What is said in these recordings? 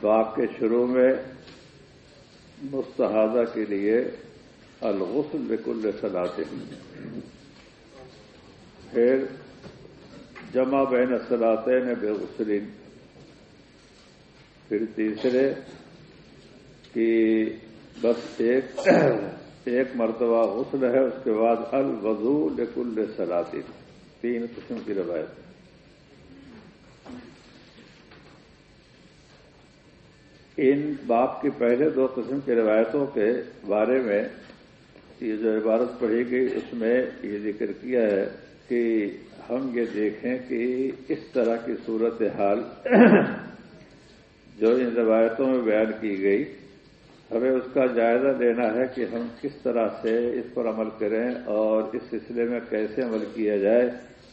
باغ کے شروع میں مستحدہ کے لیے الغسل بکل صلاح پھر جمع بین صلاطین بے غسلین پھر تیسرے کہ بس ایک ایک مرتبہ غسل ہے، اس کے بعد الوضو لکل سلاطین تین قسم کی روایت۔ ان باپ کی پہلے دو قسم کی روایتوں کے بارے میں یہ جو عبارت پڑھی گئی، اس میں یہ ذکر کیا ہے کہ ہم یہ دیکھیں کہ اس طرح کی صورت حال جو ان روایتوں میں بیان کی گئی، ہمیں اس کا جائزہ لینا ہے کہ ہم کس طرح سے اس پر عمل کریں اور اس سلسلے میں کیسے عمل کیا جائے۔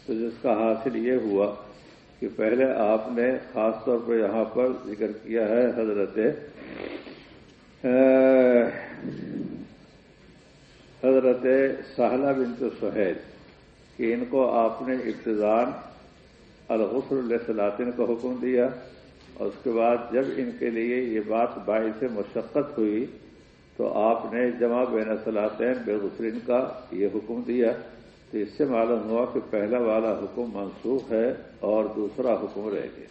تو جس کا حاصل یہ ہوا کہ پہلے آپ نے خاص طور پر یہاں پر ذکر کیا ہے حضرت حضرت سہلا بنت سہیل، کہ ان کو آپ نے ابتدان الغسر اللہ کو حکم دیا، اور اس کے بعد جب ان کے لیے یہ بات باعث مشقت ہوئی، تو آپ نے جمع بین صلاطین بے غسرین کا یہ حکم دیا۔ تو اس سے معلوم ہوا کہ پہلا والا حکم منسوخ ہے اور دوسرا حکم رہ گیا۔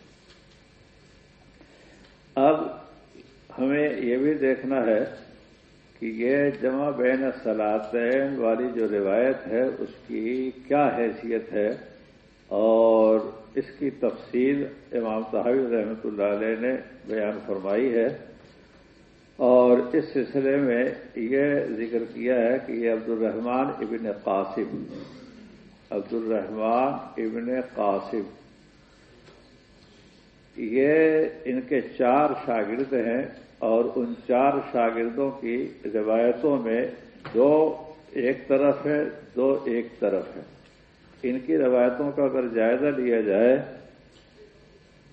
اب ہمیں یہ بھی دیکھنا ہے کہ یہ جمع بین سلاطین والی جو روایت ہے، اس کی کیا حیثیت ہے؟ اور اس کی تفصیل امام صاحب رحمۃ اللہ علیہ نے بیان فرمائی ہے۔ اور اس سلسلے میں یہ ذکر کیا ہے کہ یہ عبد الرحمان ابن قاسم عبد الرحمان ابن قاسم۔ یہ ان کے چار شاگرد ہیں اور ان چار شاگردوں کی روایتوں میں دو ایک طرف ہے، دو ایک طرف ہے۔ ان کی روایتوں کا اگر جائزہ لیا جائے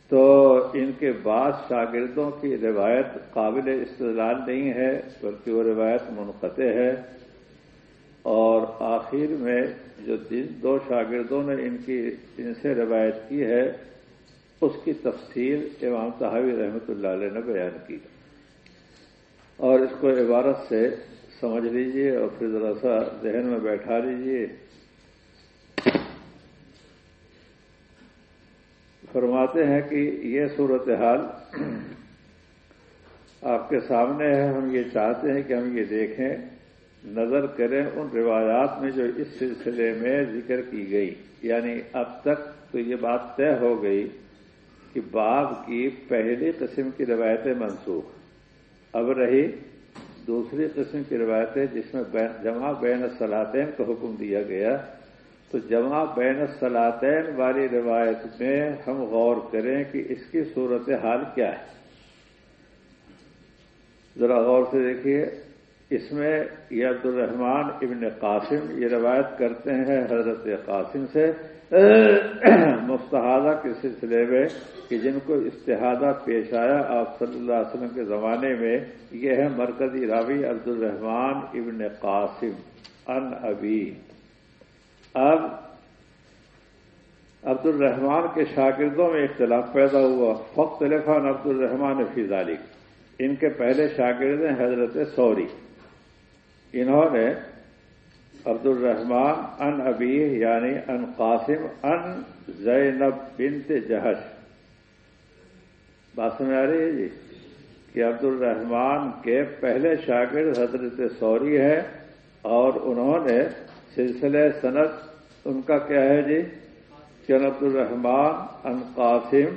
تو ان کے بعد شاگردوں کی روایت قابل استدلال نہیں ہے، بلکہ وہ روایت منقطع ہے۔ اور آخر میں جو دو شاگردوں نے ان کی، ان سے روایت کی ہے، اس کی تفصیل امام صحابی رحمۃ اللہ علیہ نے بیان کی۔ اور اس کو عبارت سے سمجھ لیجیے اور پھر ذرا سا ذہن میں بیٹھا لیجیے۔ فرماتے ہیں کہ یہ صورتحال آپ کے سامنے ہے، ہم یہ چاہتے ہیں کہ ہم یہ دیکھیں، نظر کریں ان روایات میں جو اس سلسلے میں ذکر کی گئی۔ یعنی اب تک تو یہ بات طے ہو گئی کہ باب کی پہلی قسم کی روایتیں منسوخ۔ اب رہی دوسری قسم کی روایتیں جس میں جمع بین سلاطین کا حکم دیا گیا۔ تو جمع بین سلاطین والی روایت میں ہم غور کریں کہ اس کی صورت حال کیا ہے۔ ذرا غور سے دیکھیے، اس میں یہ عبد الرحمان ابن قاسم یہ روایت کرتے ہیں حضرت قاسم سے مستحدہ کے سلسلے میں کہ جن کو استحادہ پیش آیا آپ صلی اللہ علیہ وسلم کے زمانے میں، یہ ہے مرکزی راوی عبد الرحمان ابن قاسم، ان ابی۔ اب عبد الرحمان کے شاگردوں میں اختلاف پیدا ہوا۔ فخت علیفان عبد الرحمان فیض ان کے پہلے شاگرد ہیں حضرت سوری۔ انہوں نے عبد الرحمان ان ابی یعنی ان قاسم ان زینب بنت جہش۔ بات سمجھ آ رہی ہے جی؟ کہ عبد الرحمان کے پہلے شاگرد حضرت سوری ہے اور انہوں نے سلسلہ صنعت ان کا کیا ہے جی؟ چن عبد الرحمان ان قاسم،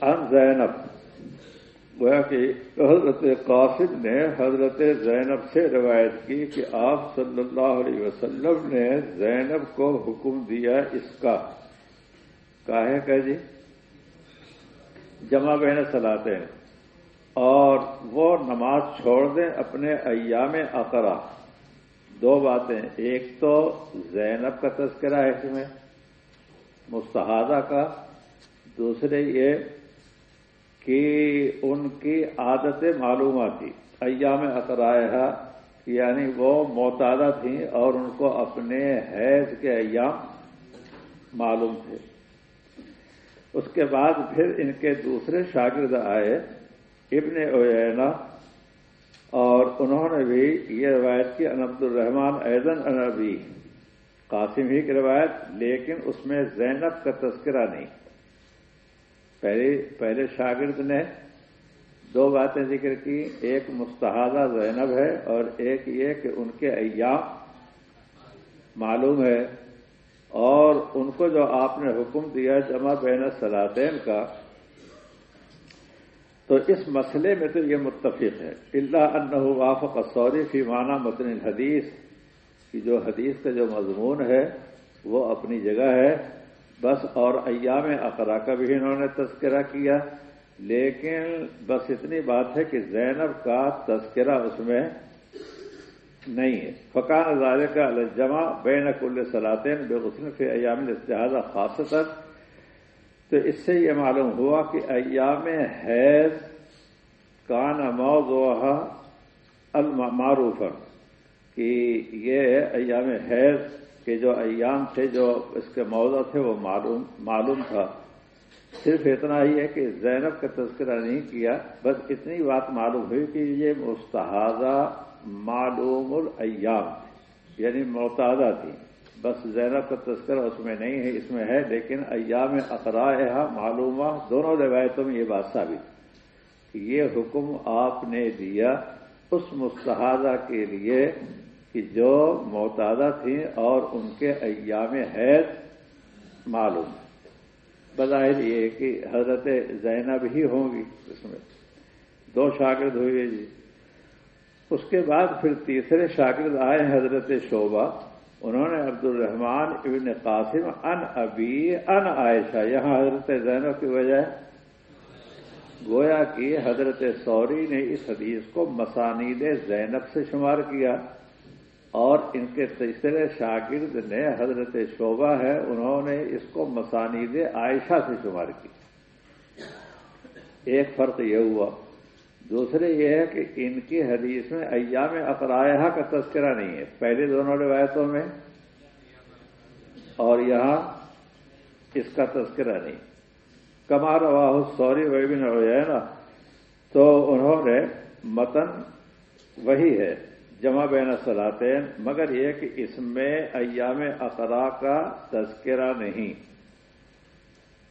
ان زینب۔ گویا کہ حضرت قاسم نے حضرت زینب سے روایت کی کہ آپ صلی اللہ علیہ وسلم نے زینب کو حکم دیا اس کا۔ کاہے کا جی؟ جمع بہن سلاتے ہیں اور وہ نماز چھوڑ دیں اپنے ایام اقرا۔ دو باتیں ایک تو زینب کا تذکرہ ہے اس میں مستحدہ کا، دوسرے یہ کہ ان کی عادت معلوماتی ایام اقرائے یعنی وہ معتادہ تھیں اور ان کو اپنے حیض کے ایام معلوم تھے۔ اس کے بعد پھر ان کے دوسرے شاگرد آئے، ابن اوینا اور انہوں نے بھی یہ روایت کی، ان عبد الرحمان ایزن انبی قاسم ہی کی روایت، لیکن اس میں زینب کا تذکرہ نہیں۔ پہلے پہلے شاگرد نے دو باتیں ذکر کی۔ ایک مستحدہ زینب ہے اور ایک یہ کہ ان کے ایام معلوم ہے۔ اور ان کو جو آپ نے حکم دیا جمع بین سلاطین کا تو اس مسئلے میں تو یہ متفق ہے۔ اللہ انہ وافق سوری فی معنی متن الحدیث کی جو حدیث کا جو مضمون ہے، وہ اپنی جگہ ہے۔ بس اور ایام اقرا کا بھی انہوں نے تذکرہ کیا۔ لیکن بس اتنی بات ہے کہ زینب کا تذکرہ اس میں نہیں ہے۔ فقان ادارے کا الجمع بین کل سلاطین بے غسل فی ایام استحاظہ خاص تو اس سے یہ معلوم ہوا کہ ایام حیض کان موضوع المعروف کہ یہ ایام حیض کے جو ایام تھے، جو اس کے موضوع تھے، وہ معلوم معلوم تھا۔ صرف اتنا ہی ہے کہ زینب کا تذکرہ نہیں کیا، بس اتنی بات معلوم ہوئی کہ یہ مستحضہ معلوم الایام یعنی معتادہ تھی بس زینب کا تذکرہ اس میں نہیں ہے، اس میں ہے، لیکن ایام اقرا معلومہ، دونوں روایتوں میں یہ بات ثابت یہ حکم آپ نے دیا اس مستحضہ کے لیے کہ جو معتادہ تھیں اور ان کے ایام حید معلوم بظاہر یہ کہ حضرت زینب ہی ہوں گی اس میں۔ دو شاگرد ہوئے جی۔ اس کے بعد پھر تیسرے شاگرد آئے حضرت شعبہ۔ انہوں نے عبد الرحمان ابن قاسم ان ابی ان عائشہ، یہاں حضرت زینب کی وجہ گویا کہ حضرت سوری نے اس حدیث کو مسانید زینب سے شمار کیا اور ان کے تیسرے شاگرد نے حضرت شعبہ ہے، انہوں نے اس کو مسانید عائشہ سے شمار کی ایک فرق یہ ہوا دوسرے یہ ہے کہ ان کی حدیث میں ایام اقرائہ کا تذکرہ نہیں ہے۔ پہلے دونوں روایتوں میں اور یہاں اس کا تذکرہ نہیں۔ کمار واہ سوری ویبن نا تو انہوں نے متن وہی ہے، جمع بین صلاطین مگر یہ کہ اس میں ایام اقرا کا تذکرہ نہیں۔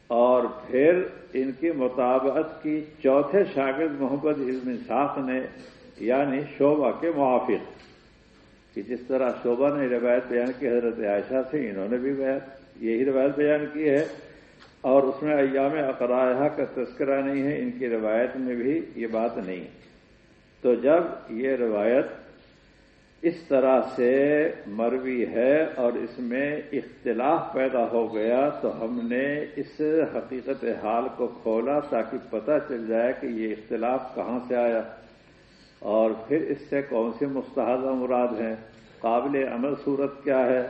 اور پھر ان کی مطابقت کی چوتھے شاگرد محبت علم صاف نے یعنی شعبہ کے موافق، کہ جس طرح شعبہ نے روایت بیان کی، حضرت عائشہ سے انہوں نے بھی یہی روایت بیان کی ہے۔ اور اس میں ایام اقرائہ کا تذکرہ نہیں ہے، ان کی روایت میں بھی یہ بات نہیں۔ تو جب یہ روایت اس طرح سے مروی ہے اور اس میں اختلاف پیدا ہو گیا تو ہم نے اس حقیقت حال کو کھولا تاکہ پتہ چل جائے کہ یہ اختلاف کہاں سے آیا اور پھر اس سے کون سے مستحضہ مراد ہیں؟ قابل عمل صورت کیا ہے؟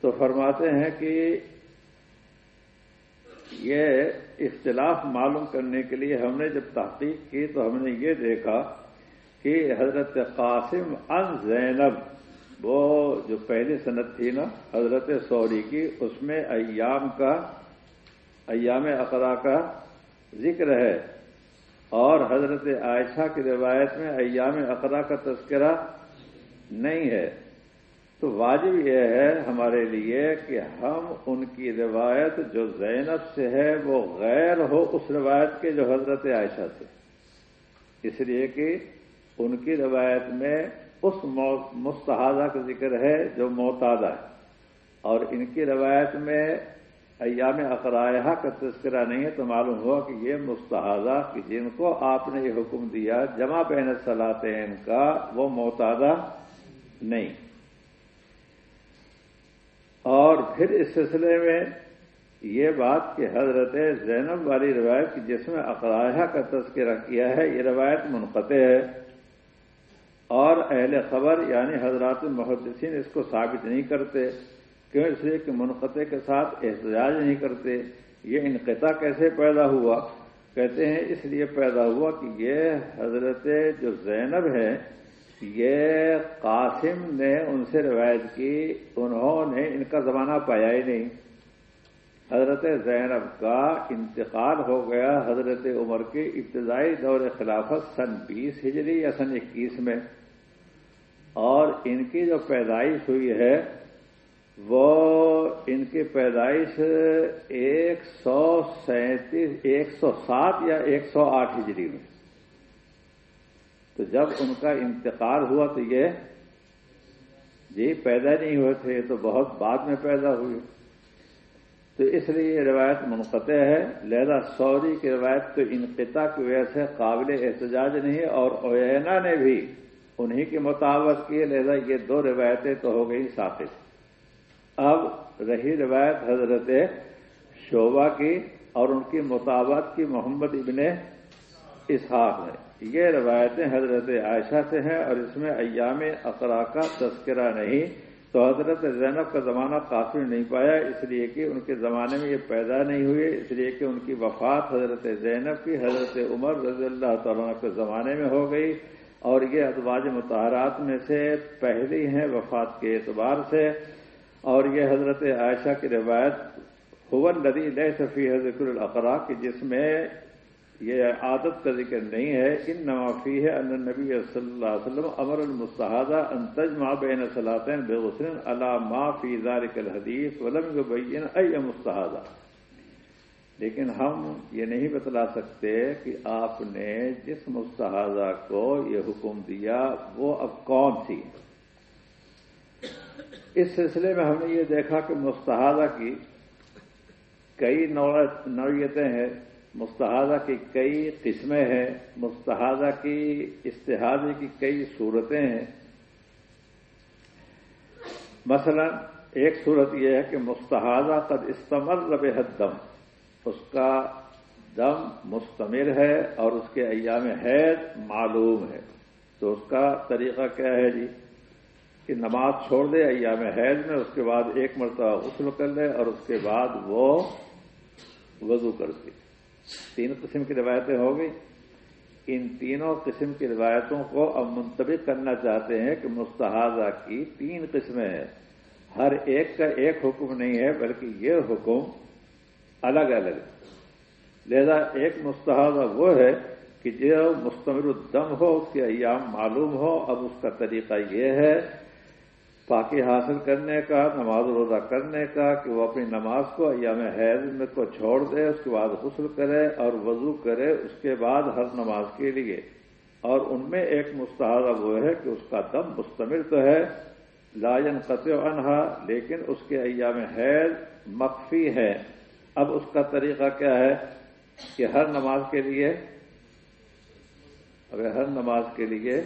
تو فرماتے ہیں کہ یہ اختلاف معلوم کرنے کے لیے ہم نے جب تحقیق کی تو ہم نے یہ دیکھا کہ حضرت قاسم ان زینب، وہ جو پہلی صنعت تھی نا، حضرت سوری کی، اس میں ایام کا، ایام اقرا کا ذکر ہے۔ اور حضرت عائشہ کی روایت میں ایام اقرا کا تذکرہ نہیں ہے۔ تو واجب یہ ہے ہمارے لیے کہ ہم ان کی روایت جو زینب سے ہے، وہ غیر ہو اس روایت کے جو حضرت عائشہ سے۔ اس لیے کہ ان کی روایت میں اس مستحضہ کا ذکر ہے جو معتادہ ہے۔ اور ان کی روایت میں ایام اقرائہ کا تذکرہ نہیں ہے تو معلوم ہوا کہ یہ مستحضہ کہ جن کو آپ نے یہ حکم دیا جمع بین صلاطین کا وہ معتادہ نہیں۔ اور پھر اس سلسلے میں یہ بات کہ حضرت زینب والی روایت جس میں اقرائہ کا تذکرہ کیا ہے، یہ روایت منقطع ہے۔ اور اہل خبر یعنی حضرات المحدثین اس کو ثابت نہیں کرتے، کیوں اس لیے کہ منقطع کے ساتھ احتجاج نہیں کرتے؟ یہ انقطاع کیسے پیدا ہوا؟ کہتے ہیں اس لیے پیدا ہوا کہ یہ حضرت جو زینب ہے یہ قاسم نے ان سے روایت کی، انہوں نے ان کا زمانہ پایا ہی نہیں۔ حضرت زینب کا انتقال ہو گیا حضرت عمر کے ابتدائی دور خلافت سن بیس ہجری یا سن اکیس میں۔ اور ان کی جو پیدائش ہوئی ہے، وہ ان کی پیدائش ایک سو سینتیس، ایک سو سات یا ایک سو آٹھ ہجری میں۔ تو جب ان کا انتقال ہوا تو یہ جی پیدا نہیں ہوئے تھے تو بہت بعد میں پیدا ہوئی۔ تو اس لیے یہ روایت منقطع ہے۔ لہذا سوری کی روایت تو انقطاع کی وجہ سے قابل احتجاج نہیں اور اوینا نے بھی انہی کی مطابق کی لہذا یہ دو روایتیں تو ہو گئی ثابت اب رہی روایت حضرت شعبہ کی اور ان کی مطابق کی محمد ابن اسحاق ہے۔ یہ روایتیں حضرت عائشہ سے ہیں اور اس میں ایام اقرا کا تذکرہ نہیں۔ تو حضرت زینب کا زمانہ کافی نہیں پایا، اس لیے کہ ان کے زمانے میں یہ پیدا نہیں ہوئی اس لیے کہ ان کی وفات حضرت زینب کی، حضرت عمر رضی اللہ تعالیٰ کے زمانے میں ہو گئی اور یہ ادواج متحرات میں سے پہلی ہیں وفات کے اعتبار سے۔ اور یہ حضرت عائشہ کی روایت حول ندی لہ صفی حضرت الاقرا کی جس میں یہ عادت کا ذکر نہیں ہے ان نوافی ہے ان نبی صلی اللہ علیہ وسلم امر المستحدہ انتج ماں بین صلاطین بے غسن اللہ ما فی ذالک الحدیث ولم بین اے مستحدہ لیکن ہم یہ نہیں بتلا سکتے کہ آپ نے جس مستحدہ کو یہ حکم دیا، وہ اب کون تھی؟ اس سلسلے میں ہم نے یہ دیکھا کہ مستحدہ کی کئی نوعیتیں ہیں۔ مستحدہ کی کئی قسمیں ہیں مستحدہ کی استحادی کی کئی صورتیں ہیں۔ مثلا ایک صورت یہ ہے کہ مستحدہ قد استمر رب دم اس کا دم مستمر ہے اور اس کے ایام حید معلوم ہے۔ تو اس کا طریقہ کیا ہے جی؟ کہ نماز چھوڑ دے، ایام حید میں، اس کے بعد ایک مرتبہ غسل کر لے اور اس کے بعد وہ وضو کر کرتی تین قسم کی روایتیں ہو گئی ان تینوں قسم کی روایتوں کو اب منتبک کرنا چاہتے ہیں کہ مستحضہ کی تین قسمیں ہیں۔ ہر ایک کا ایک حکم نہیں ہے، بلکہ یہ حکم الگ الگ۔ لہذا ایک مستحضہ وہ ہے کہ جو مستمر الدم ہو، اس کے ایام معلوم ہو۔ اب اس کا طریقہ یہ ہے پاکی حاصل کرنے کا، نماز روزہ کرنے کا کہ وہ اپنی نماز کو ایام حیض میں کو چھوڑ دے، اس کے بعد غسل کرے اور وضو کرے، اس کے بعد ہر نماز کے لیے۔ اور ان میں ایک مستحدہ وہ ہے کہ اس کا دم مستمر تو ہے لاجن قطع انہا لیکن اس کے ایام حیض مخفی ہے اب اس کا طریقہ کیا ہے کہ ہر نماز کے لیے اگر ہر نماز کے لیے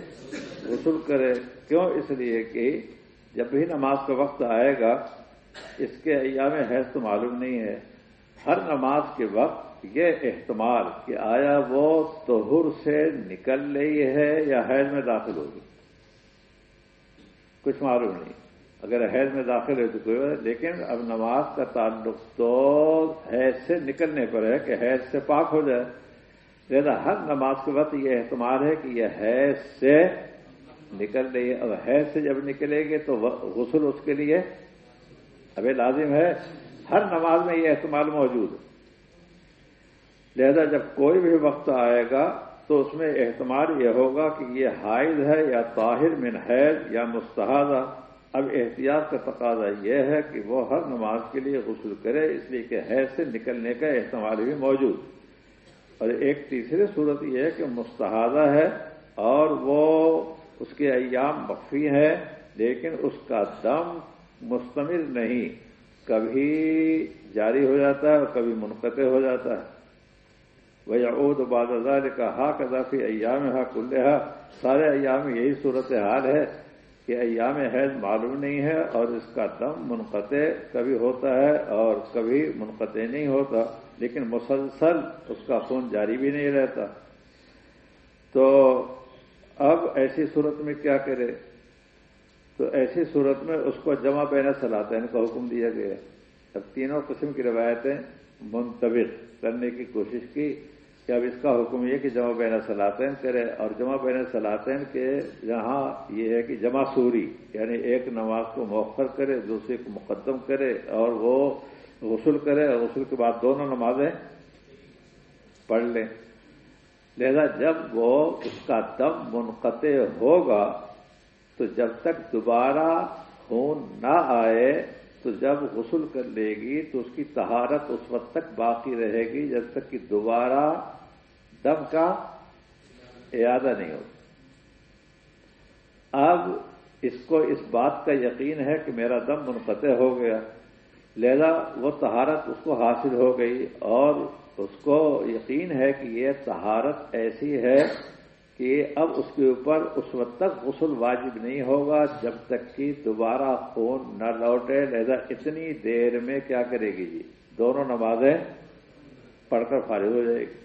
غسل کرے۔ کیوں؟ اس لیے کہ جب بھی نماز کا وقت آئے گا، اس کے ایام حیض تو معلوم نہیں ہے۔ ہر نماز کے وقت یہ احتمال کہ آیا وہ توہر سے نکل رہی ہے یا حیض میں داخل ہوگی۔ کچھ معلوم نہیں۔ اگر حیض میں داخل ہے تو کوئی لیکن اب نماز کا تعلق تو حیض سے نکلنے پر ہے کہ حیض سے پاک ہو جائے۔ لہذا ہر نماز کے وقت یہ احتمال ہے کہ یہ حیض سے نکل رہی ہے۔ اب حیض سے جب نکلے گی تو غسل اس کے لیے ابھی لازم ہے۔ ہر نماز میں یہ احتمال موجود ہے۔ لہذا جب کوئی بھی وقت آئے گا تو اس میں احتمال یہ ہوگا کہ یہ حائض ہے یا طاہر من حیض یا مستحدہ اب احتیاط کا تقاضا یہ ہے کہ وہ ہر نماز کے لیے غسل کرے، اس لیے کہ حیض سے نکلنے کا احتمال بھی موجود اور ایک تیسری صورت یہ ہے کہ مستحدہ ہے اور وہ اس کے ایام مخفی ہے لیکن اس کا دم مستمر نہیں۔ کبھی جاری ہو جاتا ہے اور کبھی منقطع ہو جاتا ہے۔ وہ عود بادل کا حق اضافی ایام ہا کلحا سارے ایام یہی صورت حال ہے کہ ایام حیض معلوم نہیں ہے اور اس کا دم منقطع کبھی ہوتا ہے اور کبھی منقطع نہیں ہوتا، لیکن مسلسل اس کا خون جاری بھی نہیں رہتا۔ تو اب ایسی صورت میں کیا کرے؟ تو ایسی صورت میں اس کو جمع بین سلاطین کا حکم دیا گیا۔ اب تینوں قسم کی روایتیں منتبق کرنے کی کوشش کی کہ اب اس کا حکم یہ کہ جمع بین سلاطین کرے اور جمع بین سلاطین کے یہاں یہ ہے کہ جمع سوری یعنی ایک نماز کو مؤخر کرے، دوسرے کو مقدم کرے اور وہ غسل کرے اور غسل کے بعد دونوں نمازیں پڑھ لیں۔ لہذا جب وہ اس کا دم منقطع ہوگا، تو جب تک دوبارہ خون نہ آئے، تو جب غسل کر لے گی، تو اس کی تہارت اس وقت تک باقی رہے گی، جب تک کہ دوبارہ دم کا ارادہ نہیں ہوگا۔ اب اس کو، اس بات کا یقین ہے کہ میرا دم منقطع ہو گیا۔ لہذا وہ تہارت اس کو حاصل ہو گئی اور اس کو یقین ہے کہ یہ تہارت ایسی ہے کہ اب اس کے اوپر اس وقت تک غسل واجب نہیں ہوگا جب تک کہ دوبارہ خون نہ لوٹے، لہذا اتنی دیر میں کیا کرے گی جی؟ دونوں نمازیں پڑھ کر فارغ ہو جائے گی۔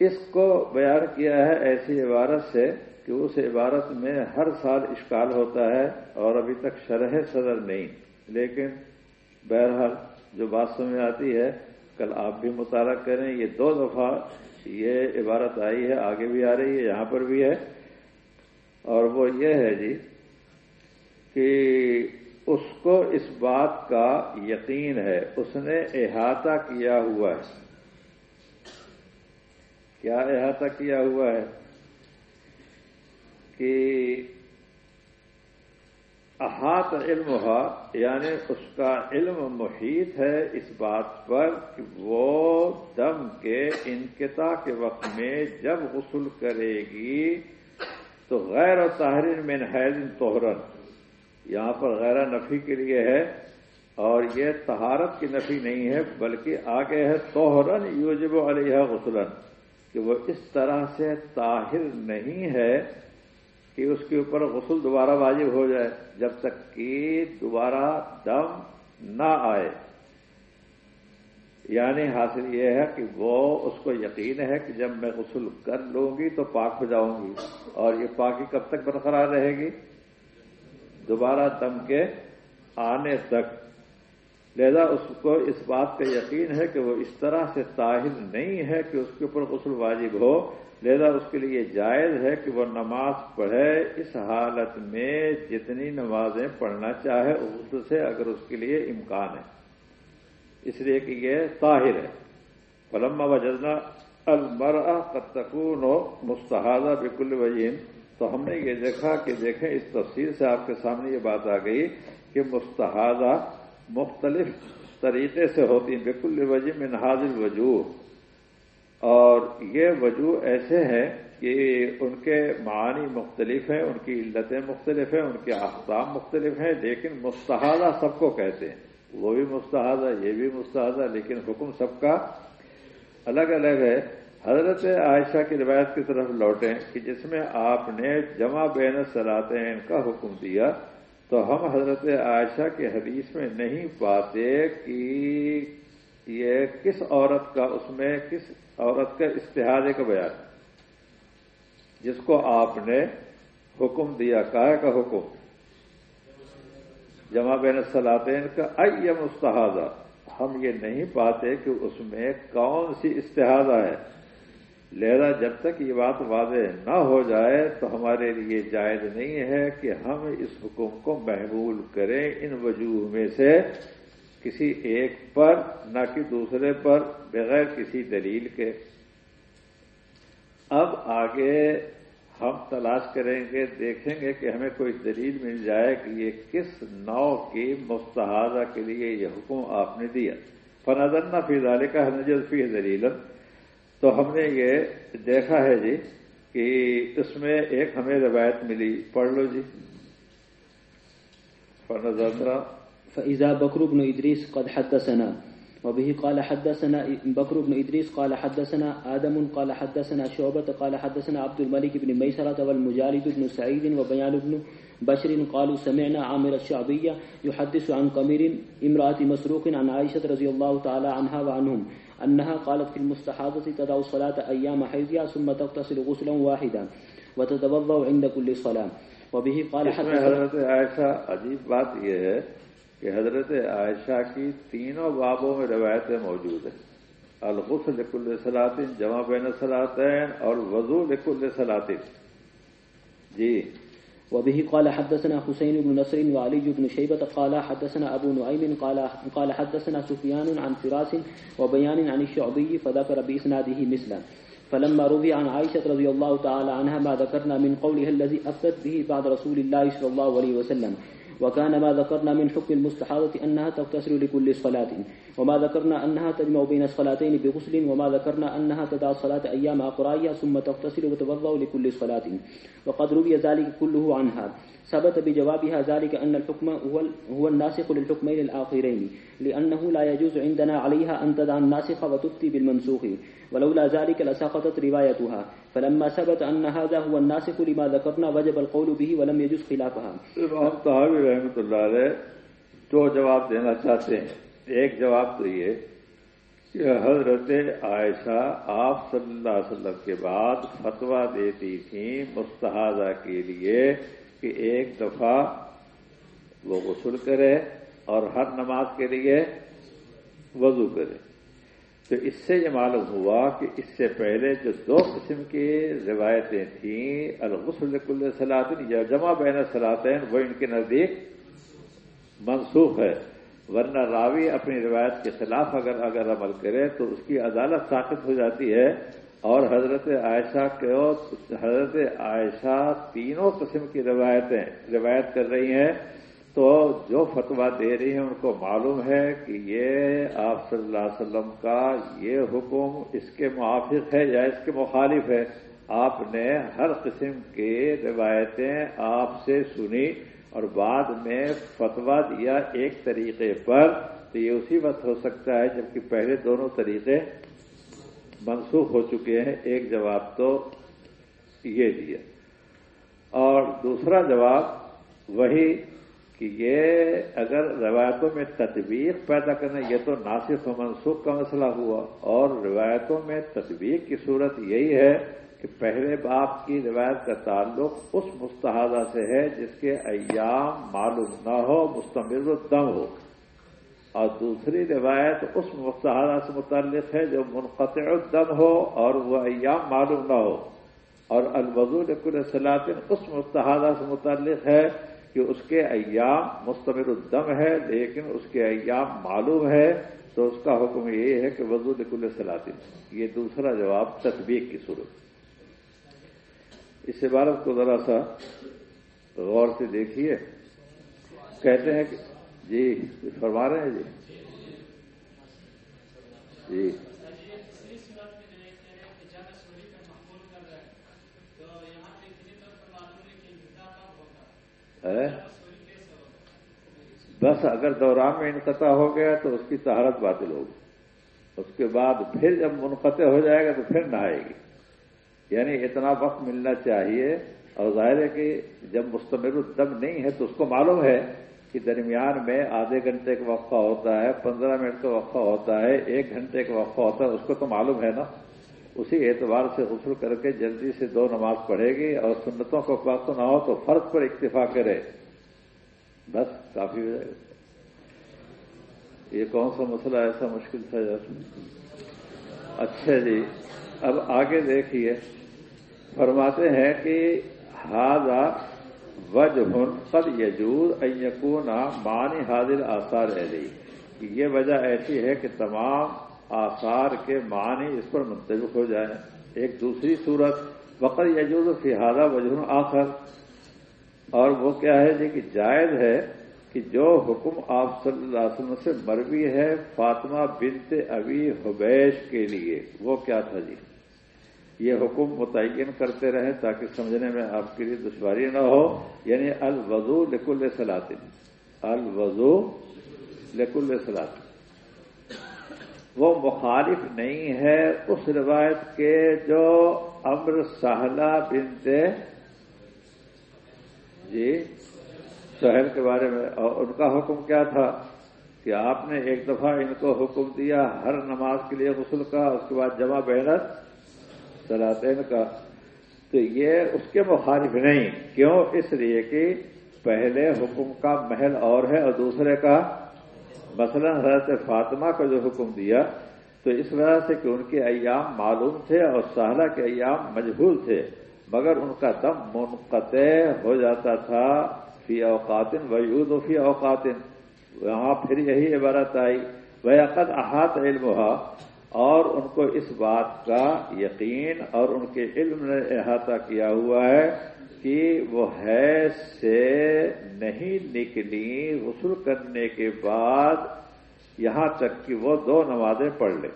اس کو بیان کیا ہے ایسی عبارت سے کہ اس عبارت میں ہر سال اشکال ہوتا ہے اور ابھی تک شرح صدر نہیں، لیکن بہرحال جو بات سمجھ آتی ہے کل آپ بھی مطالعہ کریں، یہ دو دفعہ یہ عبارت آئی ہے، آگے بھی آ رہی ہے، یہاں پر بھی ہے۔ اور وہ یہ ہے جی کہ اس کو اس بات کا یقین ہے، اس نے احاطہ کیا ہوا ہے۔ کیا احاطہ کیا ہوا ہے؟ کہ احاط علم ہوا یعنی اس کا علم محیط ہے اس بات پر کہ وہ دم کے انقطاع کے وقت میں جب غسل کرے گی تو غیر و تحریر میں حید توہرن یہاں پر غیر نفی کے لیے ہے اور یہ تہارت کی نفی نہیں ہے، بلکہ آگے ہے توہرن یوجب علیہ غسلن کہ وہ اس طرح سے طاہر نہیں ہے کہ اس کے اوپر غسل دوبارہ واجب ہو جائے جب تک کہ دوبارہ دم نہ آئے۔ یعنی حاصل یہ ہے کہ وہ اس کو یقین ہے کہ جب میں غسل کر لوں گی تو پاک ہو جاؤں گی۔ اور یہ پاکی کب تک برقرار رہے گی؟ دوبارہ دم کے آنے تک۔ لہذا اس کو اس بات کا یقین ہے کہ وہ اس طرح سے طاہر نہیں ہے کہ اس کے اوپر غسل واجب ہو۔ لہذا اس کے لیے جائز ہے کہ وہ نماز پڑھے اس حالت میں جتنی نمازیں پڑھنا چاہے اردو سے اگر اس کے لیے امکان ہے۔ اس لیے کہ یہ طاہر ہے۔ فلم وجنا المر قطکون و مستحدہ بکل وجین تو ہم نے یہ دیکھا کہ دیکھیں اس تفصیل سے آپ کے سامنے یہ بات آ گئی کہ مستحدہ مختلف طریقے سے ہوتی بکل وجہ میں نہاز وجوہ اور یہ وجوہ ایسے ہیں کہ ان کے معانی مختلف ہیں، ان کی علتیں مختلف ہیں، ان کے احکام مختلف ہیں، لیکن مستحدہ سب کو کہتے ہیں۔ وہ بھی مستحدہ یہ بھی مستحدہ لیکن حکم سب کا الگ الگ ہے۔ حضرت عائشہ کی روایت کی طرف لوٹیں کہ جس میں آپ نے جمع بین سلاطین کا حکم دیا، تو ہم حضرت عائشہ کے حدیث میں نہیں پاتے کہ یہ کس عورت کا اس میں کس عورت کا استحادے کا بیان جس کو آپ نے حکم دیا کا حکم؟ جمع بین سلاطین کا ائی مستحدہ ہم یہ نہیں پاتے کہ اس میں کون سی استحادہ ہے۔ لہذا جب تک یہ بات واضح نہ ہو جائے تو ہمارے لیے جائز نہیں ہے کہ ہم اس حکم کو محبول کریں ان وجوہ میں سے۔ کسی ایک پر، نہ کہ دوسرے پر، بغیر کسی دلیل کے۔ اب آگے ہم تلاش کریں گے، دیکھیں گے کہ ہمیں کوئی دلیل مل جائے کہ یہ کس نو کی مستحدہ کے لیے یہ حکم آپ نے دیا۔ فنظر نہ فی ظال کا نجر فی دلیل تو ہم نے یہ دیکھا ہے جی کہ اس میں ایک ہمیں روایت ملی۔ پڑھ لو جی۔ فنظر فإذا بكر بن إدريس قد حدثنا. وبه قال حدثنا بكر بن إدريس قال حدثنا آدم قال حدثنا شعبة قال حدثنا عبد الملك بن ميسرة والمجالد بن سعيد وبيان بن بشر قالوا سمعنا عامر الشعبية يحدث عن قمير امرأة مسروق عن عائشة رضي الله تعالى عنها وعنهم أنها قالت في المستحاضة تدعو الصلاة أيام حيضها ثم تغتسل غسلا واحدا وتتوضأ عند كل صلاة. وبه قال حدثنا عائشة عجيب بات یہ ہے کہ حضرت عائشہ کی تینوں بابوں میں روایتیں موجود ہیں۔ الغف لکل سلاطن جمع بین سلاطین اور وضو لکل سلاطن جی۔ وبه قال حدثنا حسين بن نصر وعلي بن شيبة قال حدثنا أبو نعيم قال قال حدثنا سفيان عن فراس وبيان عن الشعبي فذكر بإسناده مثله فلما روي عن عائشة رضي الله تعالى عنها ما ذكرنا من قولها الذي أفتت به بعد رسول الله صلى الله عليه وسلم۔ وكان ما ذكرنا من حكم المستحاضة أنها تغتسل لكل صلاة. وما ذكرنا أنها تجمع بين الصلاتين بغسل، وما ذكرنا أنها تدع الصلاة أيام أقرائها ثم تغتسل وتوضأ لكل صلاة. وقد روي ذلك كله عنها. ثبت بجوابها ذلك أن الحكم هو هو الناسخ للحكمين الآخرين، لأنه لا يجوز عندنا عليها أن تدع الناسخ وتفتي بالمنسوخ. ولولا ذلك لسقطت روايتها. فلما ثبت أن هذا هو الناسخ لما ذكرنا، وجب القول به ولم يجوز خلافها. امام طحاوی رحمۃ اللہ علیہ دو جواب دینا چاہتے ہیں۔ ایک جواب تو یہ کہ حضرت عائشہ آپ صلی اللہ علیہ وسلم کے بعد فتویٰ دیتی تھیں مستحاضہ کے لیے کہ ایک دفعہ وہ غسل کرے اور ہر نماز کے لیے وضو کرے۔ تو اس سے یہ معلوم ہوا کہ اس سے پہلے جو دو قسم کی روایتیں تھیں، الغسل کل سلاطین یا جمع بین سلاطین وہ ان کے نزدیک منسوخ ہے۔ ورنہ راوی اپنی روایت کے خلاف اگر اگر عمل کرے تو اس کی عدالت ثابت ہو جاتی ہے اور حضرت عائشہ کو حضرت عائشہ تینوں قسم کی روایتیں روایت کر رہی ہیں۔ تو جو فتویٰ دے رہی ہیں ان کو معلوم ہے کہ یہ آپ صلی اللہ علیہ وسلم کا یہ حکم اس کے موافق ہے یا اس کے مخالف ہے۔ آپ نے ہر قسم کی روایتیں آپ سے سنی۔ اور بعد میں فتویٰ دیا ایک طریقے پر تو یہ اسی وقت ہو سکتا ہے جبکہ پہلے دونوں طریقے منسوخ ہو چکے ہیں۔ ایک جواب تو یہ دیا۔ اور دوسرا جواب وہی کہ یہ اگر روایتوں میں تطبیق پیدا کرنا، یہ تو ناصف و منسوخ کا مسئلہ ہوا۔ اور روایتوں میں تطبیق کی صورت یہی ہے کہ پہلے باپ کی روایت کا تعلق اس مستحدہ سے ہے جس کے ایام معلوم نہ ہو، مستمر دم ہو۔ اور دوسری روایت اس مستحدہ سے متعلق ہے جو منقطع الدم ہو اور وہ ایام معلوم نہ ہو۔ اور الوضو لکل صلاطن اس مستحدہ سے متعلق ہے کہ اس کے ایام مستمر الدم ہے، لیکن اس کے ایام معلوم ہے۔ تو اس کا حکم یہ ہے کہ وضو لکل سلاطن یہ دوسرا جواب تطبیق کی صورت۔ اس عبارت کو ذرا سا غور سے دیکھیے۔ کہتے ہیں کہ جی فرما رہے ہیں جی۔ جی۔ بس اگر دوران میں انقطع ہو گیا تو اس کی طہارت باطل ہوگی۔ اس کے بعد پھر جب منقطع ہو جائے گا تو پھر نہ آئے گی۔ یعنی اتنا وقت ملنا چاہیے اور ظاہر ہے کہ جب مستمر الدم نہیں ہے تو اس کو معلوم ہے کہ درمیان میں آدھے گھنٹے کا وقفہ ہوتا ہے، پندرہ منٹ کا وقفہ ہوتا ہے، ایک گھنٹے کا وقفہ ہوتا ہے، اس کو تو معلوم ہے نا؟ اسی اعتبار سے غسل کر کے جلدی سے دو نماز پڑھے گی اور سنتوں کو وقت نہ ہو تو فرض پر اکتفا کرے۔ بس کافی ہو جائے گا یہ کون سا مسئلہ ایسا مشکل تھا۔ اچھا جی اب آگے دیکھیے۔ فرماتے ہیں کہ ہاضا وج ہن قد یجور یقون مانی حاضر آثار علی یہ وجہ ایسی ہے کہ تمام آثار کے معنی اس پر منتظر ہو جائیں۔ ایک دوسری صورت وقت یجوز فہذا وجہ آخر۔ اور وہ کیا ہے جی کہ جائز ہے کہ جو حکم آپ صلی اللہ علیہ وسلم سے مروی ہے فاطمہ بنت ابی حبیش کے لیے۔ وہ کیا تھا جی؟ یہ حکم متعین کرتے رہیں تاکہ سمجھنے میں آپ کے لیے دشواری نہ ہو یعنی الوضو لکل سلاطن الوضو لکل سلاطن وہ مخالف نہیں ہے اس روایت کے جو امر سہلا بنت جی سہل کے بارے میں۔ اور ان کا حکم کیا تھا کہ آپ نے ایک دفعہ ان کو حکم دیا ہر نماز کے لیے غسل کا، اس کے بعد جمع بحرت۔ سلاطین کا، تو یہ اس کے مخالف نہیں۔ کیوں؟ اس لیے کہ پہلے حکم کا محل اور ہے اور دوسرے کا۔ مثلا حضرت فاطمہ کا جو حکم دیا، تو اس وجہ سے کہ ان کے ایام معلوم تھے اور سہلا کے ایام مجبور تھے، مگر ان کا دم منقطع ہو جاتا تھا۔ فی اوقاتن ویود و فی اوقاتن۔ وہاں پھر یہی عبارت آئی۔ وہ عقد احاط علم اور ان کو اس بات کا یقین اور ان کے علم نے احاطہ کیا ہوا ہے کہ وہ ہے سے نہیں نکلی غسل کرنے کے بعد یہاں تک کہ وہ دو نمازیں پڑھ لیں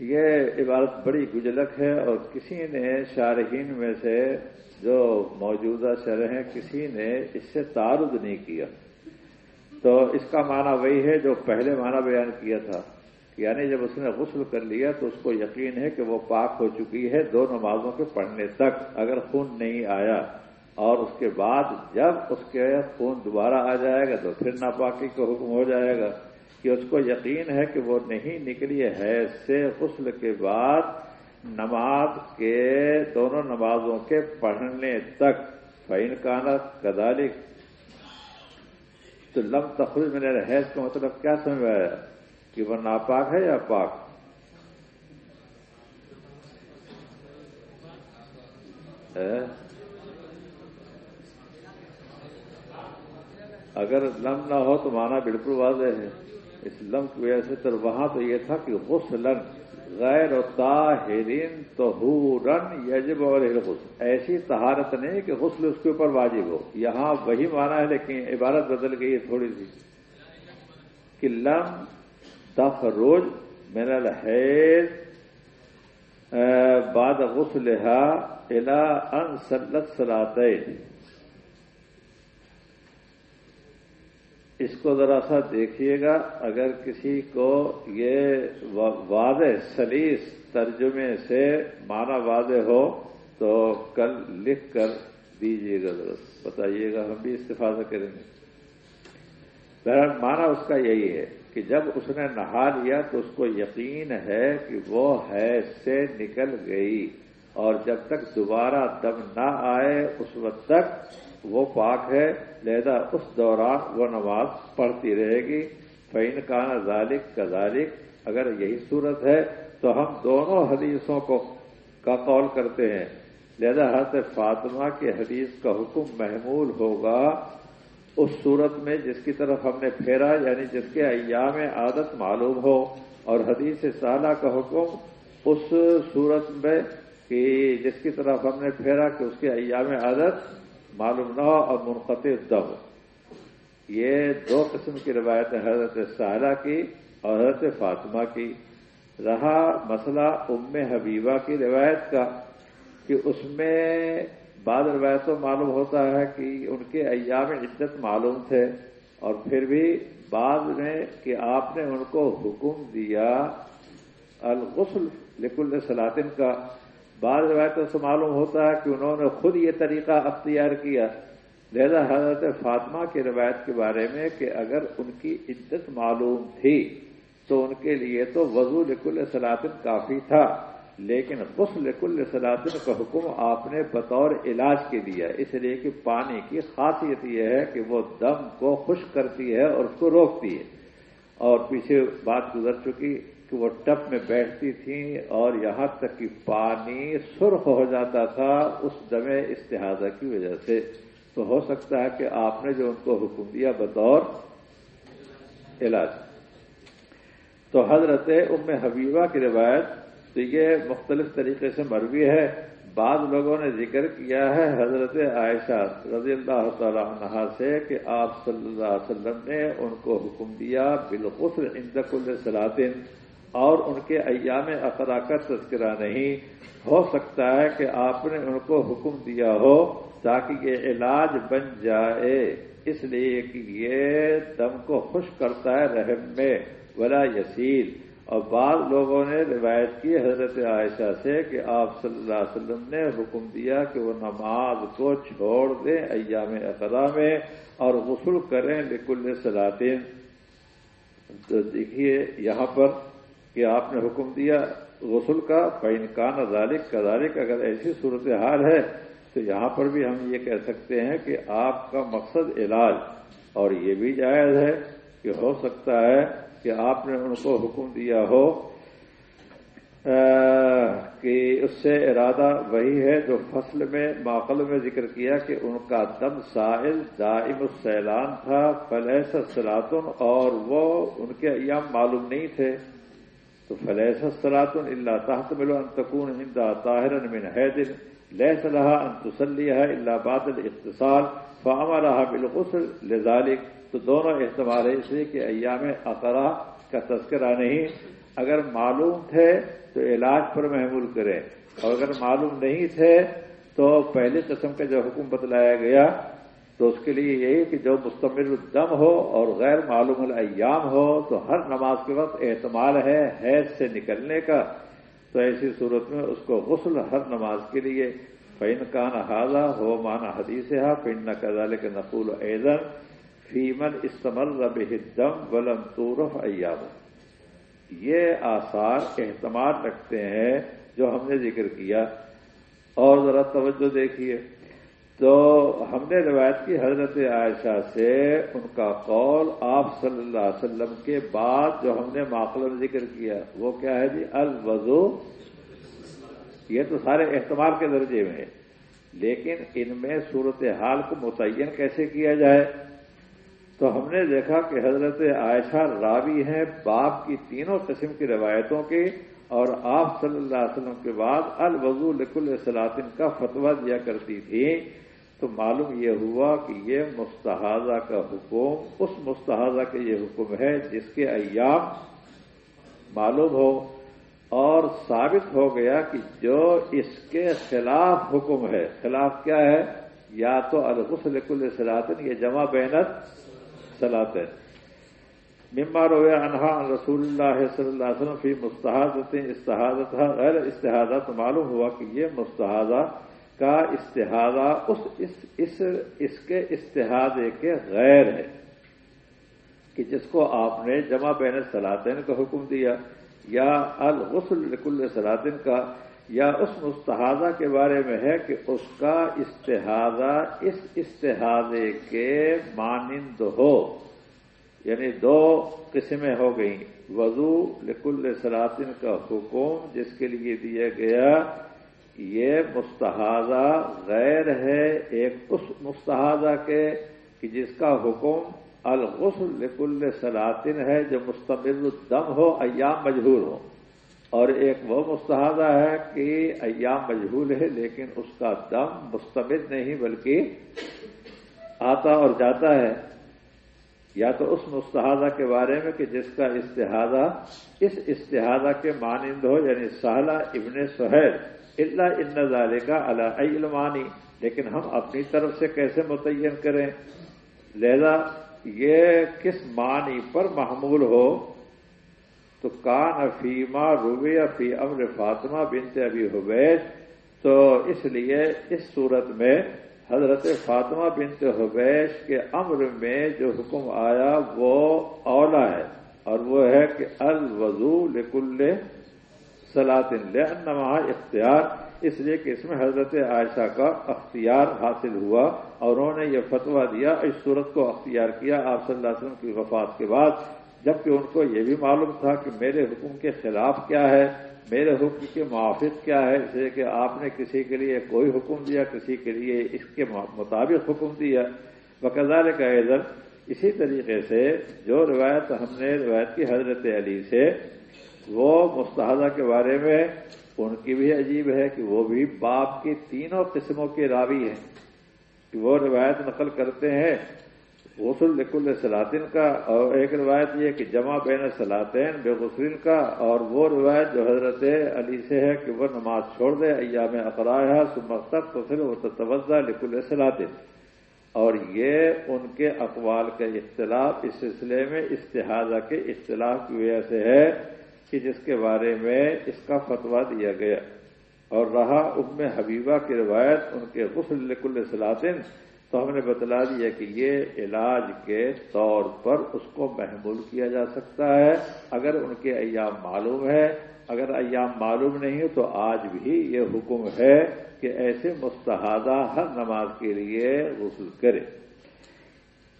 یہ عبارت بڑی گجلک ہے اور کسی نے شارحین میں سے جو موجودہ شرح ہیں کسی نے اس سے تعارض نہیں کیا۔ تو اس کا معنی وہی ہے جو پہلے معنی بیان کیا تھا۔ یعنی جب اس نے غسل کر لیا تو اس کو یقین ہے کہ وہ پاک ہو چکی ہے دو نمازوں کے پڑھنے تک، اگر خون نہیں آیا۔ اور اس کے بعد جب اس کے خون دوبارہ آ جائے گا تو پھر ناپاکی کا حکم ہو جائے گا کہ اس کو یقین ہے کہ وہ نہیں نکلی ہے۔ سے غسل کے بعد نماز کے دونوں نمازوں کے پڑھنے تک۔ فین کانت کدالک تو لم تخریج میں نے حیض کا مطلب کیا سمجھ آیا کہ وہ ناپاک ہے یا پاک اگر لم نہ ہو تو مانا بالکل واضح ہے۔ اس لم کی وجہ سے تو وہاں تو یہ تھا کہ غسلن غیر و طاہرین تو یجب اور ایسی تہارت نہیں کہ غسل اس کے اوپر واجب ہو۔ یہاں وہی مانا ہے لیکن عبارت بدل گئی ہے تھوڑی سی کہ لم تخرج من الحیض بعد غسلها الى ان سلت سلاتین اس کو ذرا سا دیکھیے گا، اگر کسی کو یہ واضح، سلیس ترجمے سے معنی واضح ہو تو کل لکھ کر دیجیے گا ذرا بتائیے گا ہم بھی استفادہ کریں گے۔ بہرحال معنی اس کا یہی ہے۔ کہ جب اس نے نہا لیا تو اس کو یقین ہے کہ وہ ہے سے نکل گئی اور جب تک دوبارہ دم نہ آئے اس وقت تک وہ پاک ہے، لہذا اس دوران وہ نماز پڑھتی رہے گی۔ فین کان ذالک کا ذالک اگر یہی صورت ہے تو ہم دونوں حدیثوں کو کا قول کرتے ہیں۔ لہذا حضرت فاطمہ کے حدیث کا حکم محمول ہوگا۔ اس صورت میں جس کی طرف ہم نے پھیرا یعنی جس کے ایام عادت معلوم ہو اور حدیث سالہ کا حکم اس صورت میں کہ جس کی طرف ہم نے پھیرا کہ اس کے ایام عادت معلوم نہ ہو اور منقطع دم یہ دو قسم کی روایت حضرت سالہ کی اور حضرت فاطمہ کی۔ رہا مسئلہ ام حبیبہ کی روایت کا کہ اس میں بعض روایتوں معلوم ہوتا ہے کہ ان کے ایام عدت معلوم تھے اور پھر بھی بعض نے کہ آپ نے ان کو حکم دیا الغسل لکل سلاطن کا۔ بعض روایتوں سے معلوم ہوتا ہے کہ انہوں نے خود یہ طریقہ اختیار کیا۔ لہذا حضرت فاطمہ کی روایت کے بارے میں کہ اگر ان کی عدت معلوم تھی تو ان کے لیے تو وضو لکل سلاطن کافی تھا۔ لیکن غسل کل سلاطن کا حکم آپ نے بطور علاج کے دیا اس لیے کہ پانی کی خاصیت یہ ہے کہ وہ دم کو خشک کرتی ہے اور اس کو روکتی ہے۔ اور پیچھے بات گزر چکی کہ وہ ٹپ میں بیٹھتی تھیں اور یہاں تک کہ پانی سرخ ہو جاتا تھا اس دم استحاظہ کی وجہ سے۔ تو ہو سکتا ہے کہ آپ نے جو ان کو حکم دیا بطور علاج۔ تو حضرت ام حبیبہ کی روایت تو یہ مختلف طریقے سے مروی ہے۔ بعض لوگوں نے ذکر کیا ہے حضرت عائشہ رضی اللہ تعالی عنہ سے کہ آپ صلی اللہ علیہ وسلم نے ان کو حکم دیا، بالغسل عند کل اور ان کے ایام اقرا کا تذکرہ نہیں۔ ہو سکتا ہے کہ آپ نے ان کو حکم دیا ہو تاکہ یہ علاج بن جائے۔ اس لیے کہ یہ دم کو خوش کرتا ہے رحم میں۔ ولا یسیل۔ اور بعض لوگوں نے روایت کی حضرت عائشہ سے کہ آپ صلی اللہ علیہ وسلم نے حکم دیا کہ وہ نماز کو چھوڑ دیں ایام اقدا میں اور غسل کریں لکل سلاطین تو دیکھیے یہاں پر کہ آپ نے حکم دیا غسل کا فین کان ذالک کا ذالک اگر ایسی صورت حال ہے تو یہاں پر بھی ہم یہ کہہ سکتے ہیں کہ آپ کا مقصد علاج، اور یہ بھی جائز ہے کہ ہو سکتا ہے کہ آپ نے ان کو حکم دیا ہو کہ اس سے ارادہ وہی ہے جو فصل میں ماقل میں ذکر کیا کہ ان کا دم ساحل، دائم السیلان تھا، فلیس سلاتن اور وہ ان کے ایام معلوم نہیں تھے۔ تو فلیس سلاتن اللہ تحت ملو انتقون ہندا طاہر من حیدن لیس لها ان تسلیها الا بعد الاتصال فامرها بالغسل لذلك تو دونوں احتمال ہے اس لیے کہ ایام اقرا کا تذکرہ نہیں۔ اگر معلوم تھے تو علاج پر محمول کریں اور اگر معلوم نہیں تھے تو پہلی قسم کا جو حکم بتلایا گیا تو اس کے لیے یہی کہ جو مستمر دم ہو اور غیر معلوم الیام ہو تو ہر نماز کے وقت احتمال ہے حیض سے نکلنے کا۔ تو ایسی صورت میں اس کو غسل ہر نماز کے لیے۔ فین کا نہ ہو مانا حدیث ہے۔ فن نہ کزال کے نقول ایزن فیمن استمر رب دم ولم تورف ایام۔ یہ آثار احتمال رکھتے ہیں جو ہم نے ذکر کیا۔ اور ذرا توجہ دیکھیے۔ تو ہم نے روایت کی حضرت عائشہ سے ان کا قول آپ صلی اللہ علیہ وسلم کے بعد جو ہم نے ماقلم ذکر کیا۔ وہ کیا ہے جی؟ الوضو۔ یہ تو سارے احتمال کے درجے میں ہے لیکن ان میں صورت حال کو متعین کیسے کیا جائے؟ تو ہم نے دیکھا کہ حضرت عائشہ راوی ہیں باپ کی تینوں قسم کی روایتوں کے اور آپ صلی اللہ علیہ وسلم کے بعد الوضو لکل سلاطن کا فتویٰ دیا کرتی تھی۔ تو معلوم یہ ہوا کہ یہ مستحضہ کا حکم، اس مستحضہ کا یہ حکم ہے جس کے ایام معلوم ہو اور ثابت ہو گیا کہ جو اس کے خلاف حکم ہے، خلاف کیا ہے؟ یا تو الغسل کل سلاطن یہ جمع بینت سلاتے مما رویا انہا رسول اللہ صلی اللہ علیہ وسلم فی مستحادت استحادت غیر استحادہ تو معلوم ہوا کہ یہ مستحادہ کا استحادہ اس اس, اس, اس کے استحادے کے غیر ہے کہ جس کو آپ نے جمع بین سلاطین کا حکم دیا یا الغسل لکل سلاطین کا یا اس مستحادہ کے بارے میں ہے کہ اس کا استحادہ اس استحادے کے مانند ہو یعنی دو قسمیں ہو گئیں۔ وضو لکل سلاطن کا حکم جس کے لیے دیا گیا، یہ مستحادہ غیر ہے ایک اس مستحادہ کے کہ جس کا حکم الغسل لکل سلاطن ہے جو مستمر الدم ہو، ایام مجہور ہو۔ اور ایک وہ مستحدہ ہے کہ ایام مجہول ہے، لیکن اس کا دم مستمد نہیں، بلکہ آتا اور جاتا ہے۔ یا تو اس مستحدہ کے بارے میں کہ جس کا استحادہ اس استحادہ کے مانند ہو یعنی سہلا ابن سہیل۔ اللہ ان نظارے کا اللہ علمانی لیکن ہم اپنی طرف سے کیسے متعین کریں؟ لہذا یہ کس معنی پر محمول ہو؟ تو کان افیما روبی فی امر فاطمہ بنت ابی حبیش تو اس لیے اس صورت میں حضرت فاطمہ بنت حبیش کے امر میں جو حکم آیا وہ اولا ہے، اور وہ ہے کہ الوضو لکل سلاطن لنما اختیار، اس لیے کہ اس میں حضرت عائشہ کا اختیار حاصل ہوا، اور انہوں نے یہ فتویٰ دیا، اس صورت کو اختیار کیا، آپ صلی اللہ علیہ وسلم کی وفات کے بعد جبکہ ان کو یہ بھی معلوم تھا کہ میرے حکم کے خلاف کیا ہے، میرے حکم کے موافق کیا ہے جیسے کہ آپ نے کسی کے لیے کوئی حکم دیا، کسی کے لیے اس کے مطابق حکم دیا۔ بقزار کا عزر اسی طریقے سے جو روایت ہم نے، روایت کی حضرت علی سے، وہ مستحدہ کے بارے میں ان کی بھی عجیب ہے کہ وہ بھی باپ کی تینوں قسموں کے راوی ہیں۔ کہ وہ روایت نقل کرتے ہیں غسل لکل سلاطین کا، اور ایک روایت یہ کہ جمع بین سلاطین بے غسل کا، اور وہ روایت جو حضرت علی سے ہے کہ وہ نماز چھوڑ دے، ایام اقراہ سمختب تو پھر وہ توجہ لکل سلاطین۔ اور یہ ان کے اقوال کے اختلاف اس سلسلے میں استحاظہ کے اختلاف کی وجہ سے ہے کہ جس کے بارے میں اس کا فتویٰ دیا گیا۔ اور رہا ام حبیبہ کی روایت، ان کے غسل لکل سلاطین تو ہم نے بتلا دیا کہ یہ علاج کے طور پر اس کو محمول کیا جا سکتا ہے۔ اگر ان کے ایام معلوم ہے، اگر ایام معلوم نہیں تو آج بھی یہ حکم ہے کہ ایسے مستحدہ ہر نماز کے لیے غسل کرے۔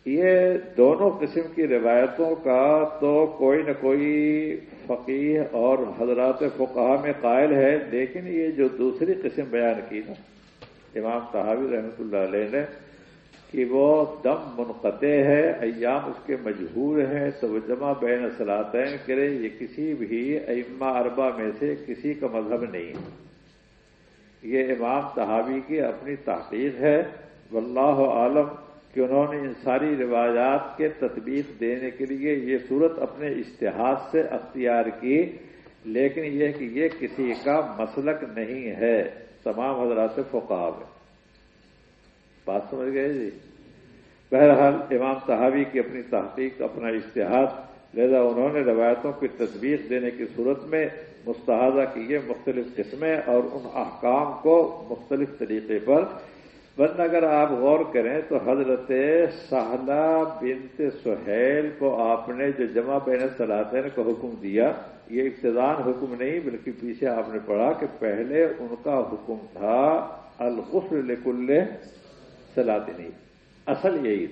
یہ دونوں قسم کی روایتوں کا تو کوئی نہ کوئی فقیر اور حضرات فقہ میں قائل ہے، لیکن یہ جو دوسری قسم بیان کی نا، امام صحابی رحمۃ اللہ علیہ نے کہ وہ دم منقطع ہے، ایام اس کے مجہور ہیں، تو بین صلاطین کرے، یہ کسی بھی ائمہ اربا میں سے کسی کا مذہب نہیں ہے۔ یہ امام صحابی کی اپنی تحقیق ہے۔ واللہ عالم کہ انہوں نے ان ساری روایات کے تطبیق دینے کے لیے یہ صورت اپنے اشتہاد سے اختیار کی، لیکن یہ کہ یہ کسی کا مسلک نہیں ہے۔ تمام حضرات فقاب بات سمجھ گئے جی؟ بہرحال امام صحابی کی اپنی تحقیق، اپنا اشتہاد، لہذا انہوں نے روایتوں کی تصویر دینے کی صورت میں مستحضہ کی یہ مختلف قسمیں اور ان احکام کو مختلف طریقے پر۔ ورنہ اگر آپ غور کریں تو حضرت سہلا بنت سہیل کو آپ نے جو جمع بین سلاطین کو حکم دیا، یہ ابتدان حکم نہیں، بلکہ پیچھے آپ نے پڑھا کہ پہلے ان کا حکم تھا، الغسل لکل سلاطنی اصل یہی۔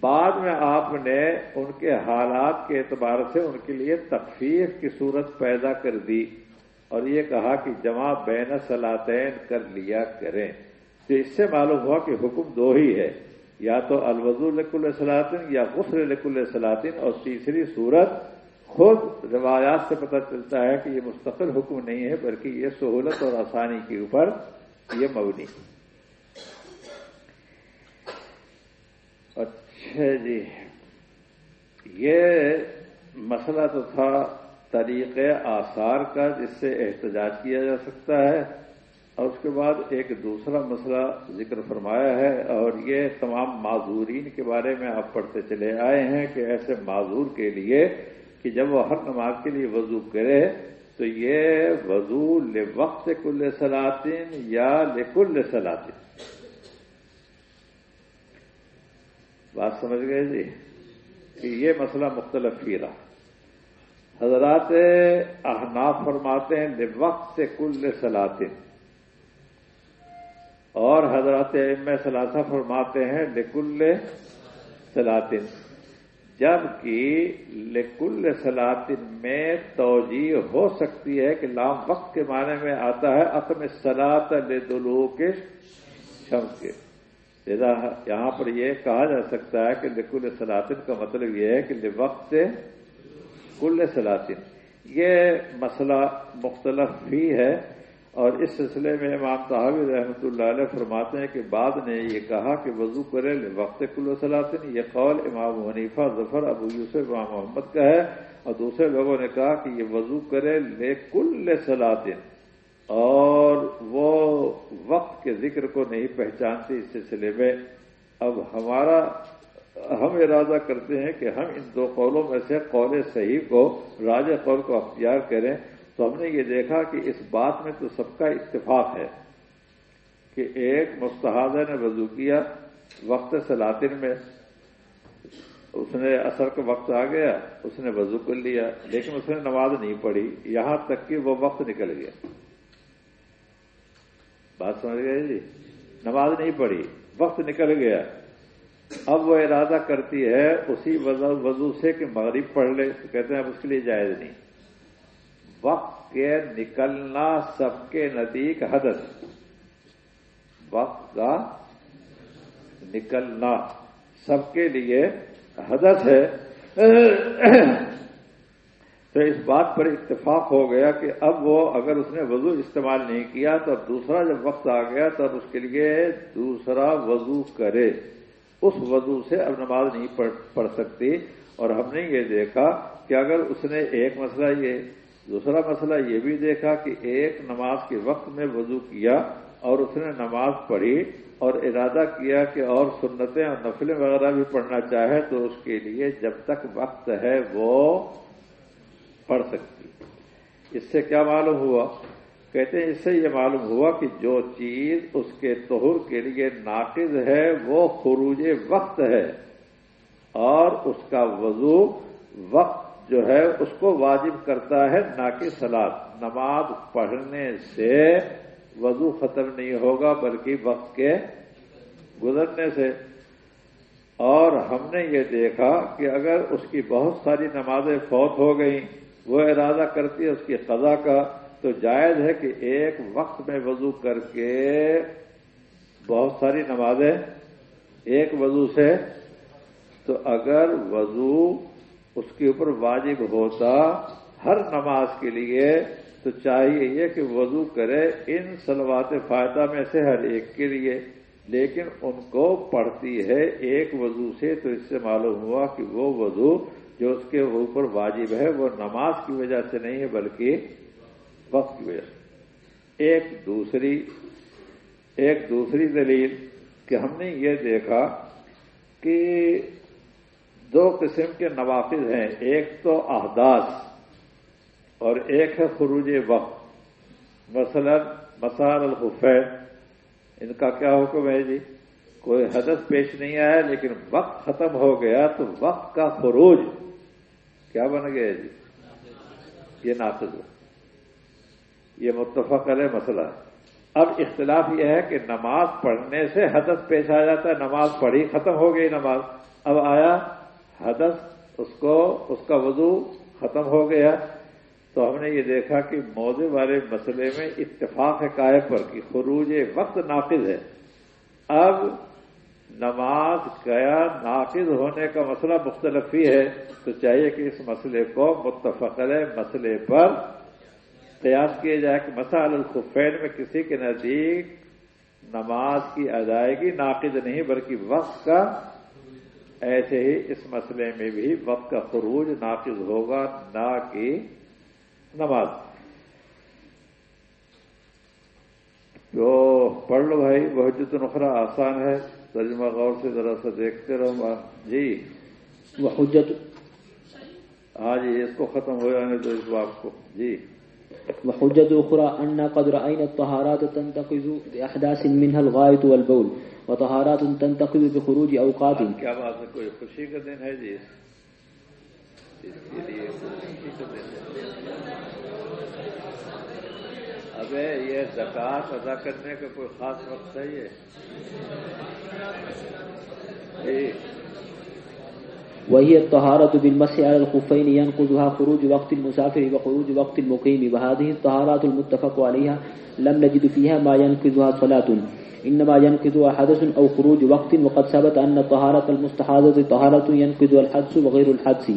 بعد میں آپ نے ان کے حالات کے اعتبار سے ان کے لیے تخفیف کی صورت پیدا کر دی اور یہ کہا کہ جمع بین سلاطین کر لیا کریں۔ تو اس سے معلوم ہوا کہ حکم دو ہی ہے۔ یا تو الوضو لکل سلاطن یا غسل لکل سلاطن اور تیسری صورت خود روایات سے پتہ چلتا ہے کہ یہ مستقل حکم نہیں ہے، بلکہ یہ سہولت اور آسانی کے اوپر یہ مبنی۔ ہے اچھا جی۔ یہ مسئلہ تو تھا طریق آثار کا جس سے احتجاج کیا جا سکتا ہے، اور اس کے بعد ایک دوسرا مسئلہ ذکر فرمایا ہے، اور یہ تمام معذورین کے بارے میں آپ پڑھتے چلے آئے ہیں کہ ایسے معذور کے لیے کہ جب وہ ہر نماز کے لیے وضو کرے، تو یہ وضو لے وقت کل سلاطین یا لکل سلاطین بات سمجھ گئے جی؟ کہ یہ مسئلہ مختلف ہی رہا۔ حضرات احناف فرماتے ہیں لے وقت کل سلاطین اور حضرت ام ثلاثہ فرماتے ہیں، لکل سلاطن جبکہ لکل سلاطن میں توجہ ہو سکتی ہے کہ لام وقت کے معنی میں آتا ہے، اقم سلاط لدلو کے شمس کے۔ یہاں پر یہ کہا جا سکتا ہے کہ لکل سلاطن کا مطلب یہ ہے کہ وقت کل سلاطن یہ مسئلہ مختلف بھی ہے اور اس سلسلے میں امام صاحب رحمۃ اللہ علیہ فرماتے ہیں کہ بعد نے یہ کہا کہ وضو کرے وقت کل و سلاطن یہ قول امام حنیفہ، ظفر، ابو یوسف، امام محمد کا ہے۔ اور دوسرے لوگوں نے کہا کہ یہ وضو کرے لے کل سلاطن اور وہ وقت کے ذکر کو نہیں پہچانتے اس سلسلے میں۔ اب ہمارا، ہم ارادہ کرتے ہیں کہ ہم ان دو قولوں میں سے قول صحیح کو راج قول کو اختیار کریں۔ تو ہم نے یہ دیکھا کہ اس بات میں تو سب کا اتفاق ہے کہ ایک مستحدہ نے وضو کیا وقت سلاطن میں۔ اس نے اثر کا وقت آ گیا، اس نے وضو کر لیا، لیکن اس نے نماز نہیں پڑھی۔ یہاں تک کہ وہ وقت نکل گیا۔ بات سمجھ گئے جی؟ نماز نہیں پڑھی، وقت نکل گیا۔ اب وہ ارادہ کرتی ہے، اسی وضو سے کہ مغرب پڑھ لے، تو کہتے ہیں اب اس کے لیے جائز نہیں۔ وقت کے نکلنا سب کے نزدیک حدث۔ وقت کا نکلنا سب کے لیے حدث ہے۔ تو اس بات پر اتفاق ہو گیا کہ اب وہ اگر اس نے وضو استعمال نہیں کیا تو اب دوسرا جب وقت آ گیا تب اس کے لیے دوسرا وضو کرے۔ اس وضو سے اب نماز نہیں پڑھ سکتی۔ اور ہم نے یہ دیکھا کہ اگر اس نے ایک مسئلہ یہ دوسرا مسئلہ یہ بھی دیکھا کہ ایک نماز کے وقت میں وضو کیا اور اس نے نماز پڑھی اور ارادہ کیا کہ اور سنتیں اور نفلیں وغیرہ بھی پڑھنا چاہے تو اس کے لیے جب تک وقت ہے وہ پڑھ سکتی اس سے کیا معلوم ہوا؟ کہتے ہیں اس سے یہ معلوم ہوا کہ جو چیز اس کے طہر کے لیے ناقض ہے، وہ خروج وقت ہے۔ اور اس کا وضو وقت جو ہے، اس کو واجب کرتا ہے، نہ کہ سلاد نماز پڑھنے سے وضو ختم نہیں ہوگا، بلکہ وقت کے گزرنے سے۔ اور ہم نے یہ دیکھا کہ اگر اس کی بہت ساری نمازیں فوت ہو گئیں وہ ارادہ کرتی ہے اس کی قضا کا، تو جائز ہے کہ ایک وقت میں وضو کر کے بہت ساری نمازیں ایک وضو سے، تو اگر وضو اس کے اوپر واجب ہوتا ہر نماز کے لیے، تو چاہیے یہ کہ وضو کرے ان سلوات فائدہ میں سے ہر ایک کے لیے۔ لیکن ان کو پڑھتی ہے ایک وضو سے، تو اس سے معلوم ہوا کہ وہ وضو جو اس کے اوپر واجب ہے، وہ نماز کی وجہ سے نہیں ہے، بلکہ وقت کی وجہ سے۔ ایک دوسری ایک دوسری دلیل کہ ہم نے یہ دیکھا کہ دو قسم کے نوافذ ہیں۔ ایک تو احداث اور ایک ہے خروج وقت۔ مثلا مسار الخفین، ان کا کیا حکم ہے جی؟ کوئی حدث پیش نہیں آیا، لیکن وقت ختم ہو گیا تو وقت کا خروج۔ کیا بن گیا جی؟ یہ نافذ ہو یہ متفق علیہ مسئلہ ہے۔ اب اختلاف یہ ہے کہ نماز پڑھنے سے حدث پیش آ جاتا ہے، نماز پڑھی ختم ہو گئی نماز۔ اب آیا حدث، اس کو، اس کا وضو ختم ہو گیا۔ تو ہم نے یہ دیکھا کہ موضوع والے مسئلے میں اتفاق ہے قائم پر کہ خروج وقت ناقد ہے۔ اب نماز گیا ناقد ہونے کا مسئلہ مختلف ہی ہے۔ تو چاہیے کہ اس مسئلے کو متفقل مسئلے پر قیاس کیا جائے کہ مسائل الخفین میں کسی کے نزدیک نماز کی ادائیگی ناقد نہیں، بلکہ وقت کا ایسے ہی اس مسئلے میں بھی وقت کا خروج ناقد ہوگا، نہ کہ نماز۔ تو پڑھ لو بھائی بہت نخرا آسان ہے۔ ترجمہ غور سے ذرا سا دیکھتے رہو۔ جی۔ وہ حجت۔ ہاں جی اس کو ختم ہو جانے تو اس بات کو۔ جی۔ وحجة أخرى أن قد رأينا الطهارات تنتقض بأحداث منها الغاية والبول وطهارات تنتقض بخروج أوقات۔ کیا بات ہے؟ کوئی خوشی کا دن ہے جی؟ اس کے لیے خوشی کا دن ہے۔ ابے یہ زکات ادا کرنے کا کوئی خاص وقت ہے۔ یہ وهي الطهارة بالمسح على الخفين ينقضها خروج وقت المسافر وخروج وقت المقيم وهذه الطهارات المتفق عليها لم نجد فيها ما ينقضها صلاة۔ إنما ينقضها حدث أو خروج وقت وقد ثبت أن الطهارة المستحاضة طهارة ينقضها الحدث وغير الحدث۔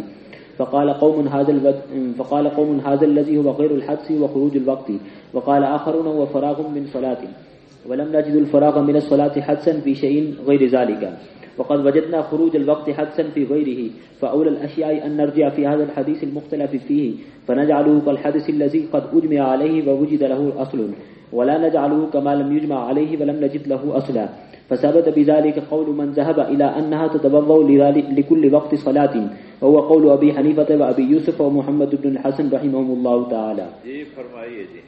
فقال قوم هذا. فقال قوم هذا الذي هو غير الحدث وخروج الوقت. وقال آخرون هو فراغ من صلاة. ولم نجد الفراغ من الصلاة حدثا في شيء غير ذلك. وقد وجدنا خروج الوقت حدثا في غيره. فأولى الأشياء أن نرجع في هذا الحديث المختلف فيه. فنجعله كالحدث الذي قد أجمع عليه ووجد له أصل. ولا نجعله كما لم يجمع عليه ولم نجد له أصلا. فثبت بذلك قول من ذهب إلى أنها تتبضأ لكل وقت صلاة. وهو قول أبي حنيفة وأبي يوسف ومحمد بن الحسن رحمهم الله تعالى. جی فرمائیے جی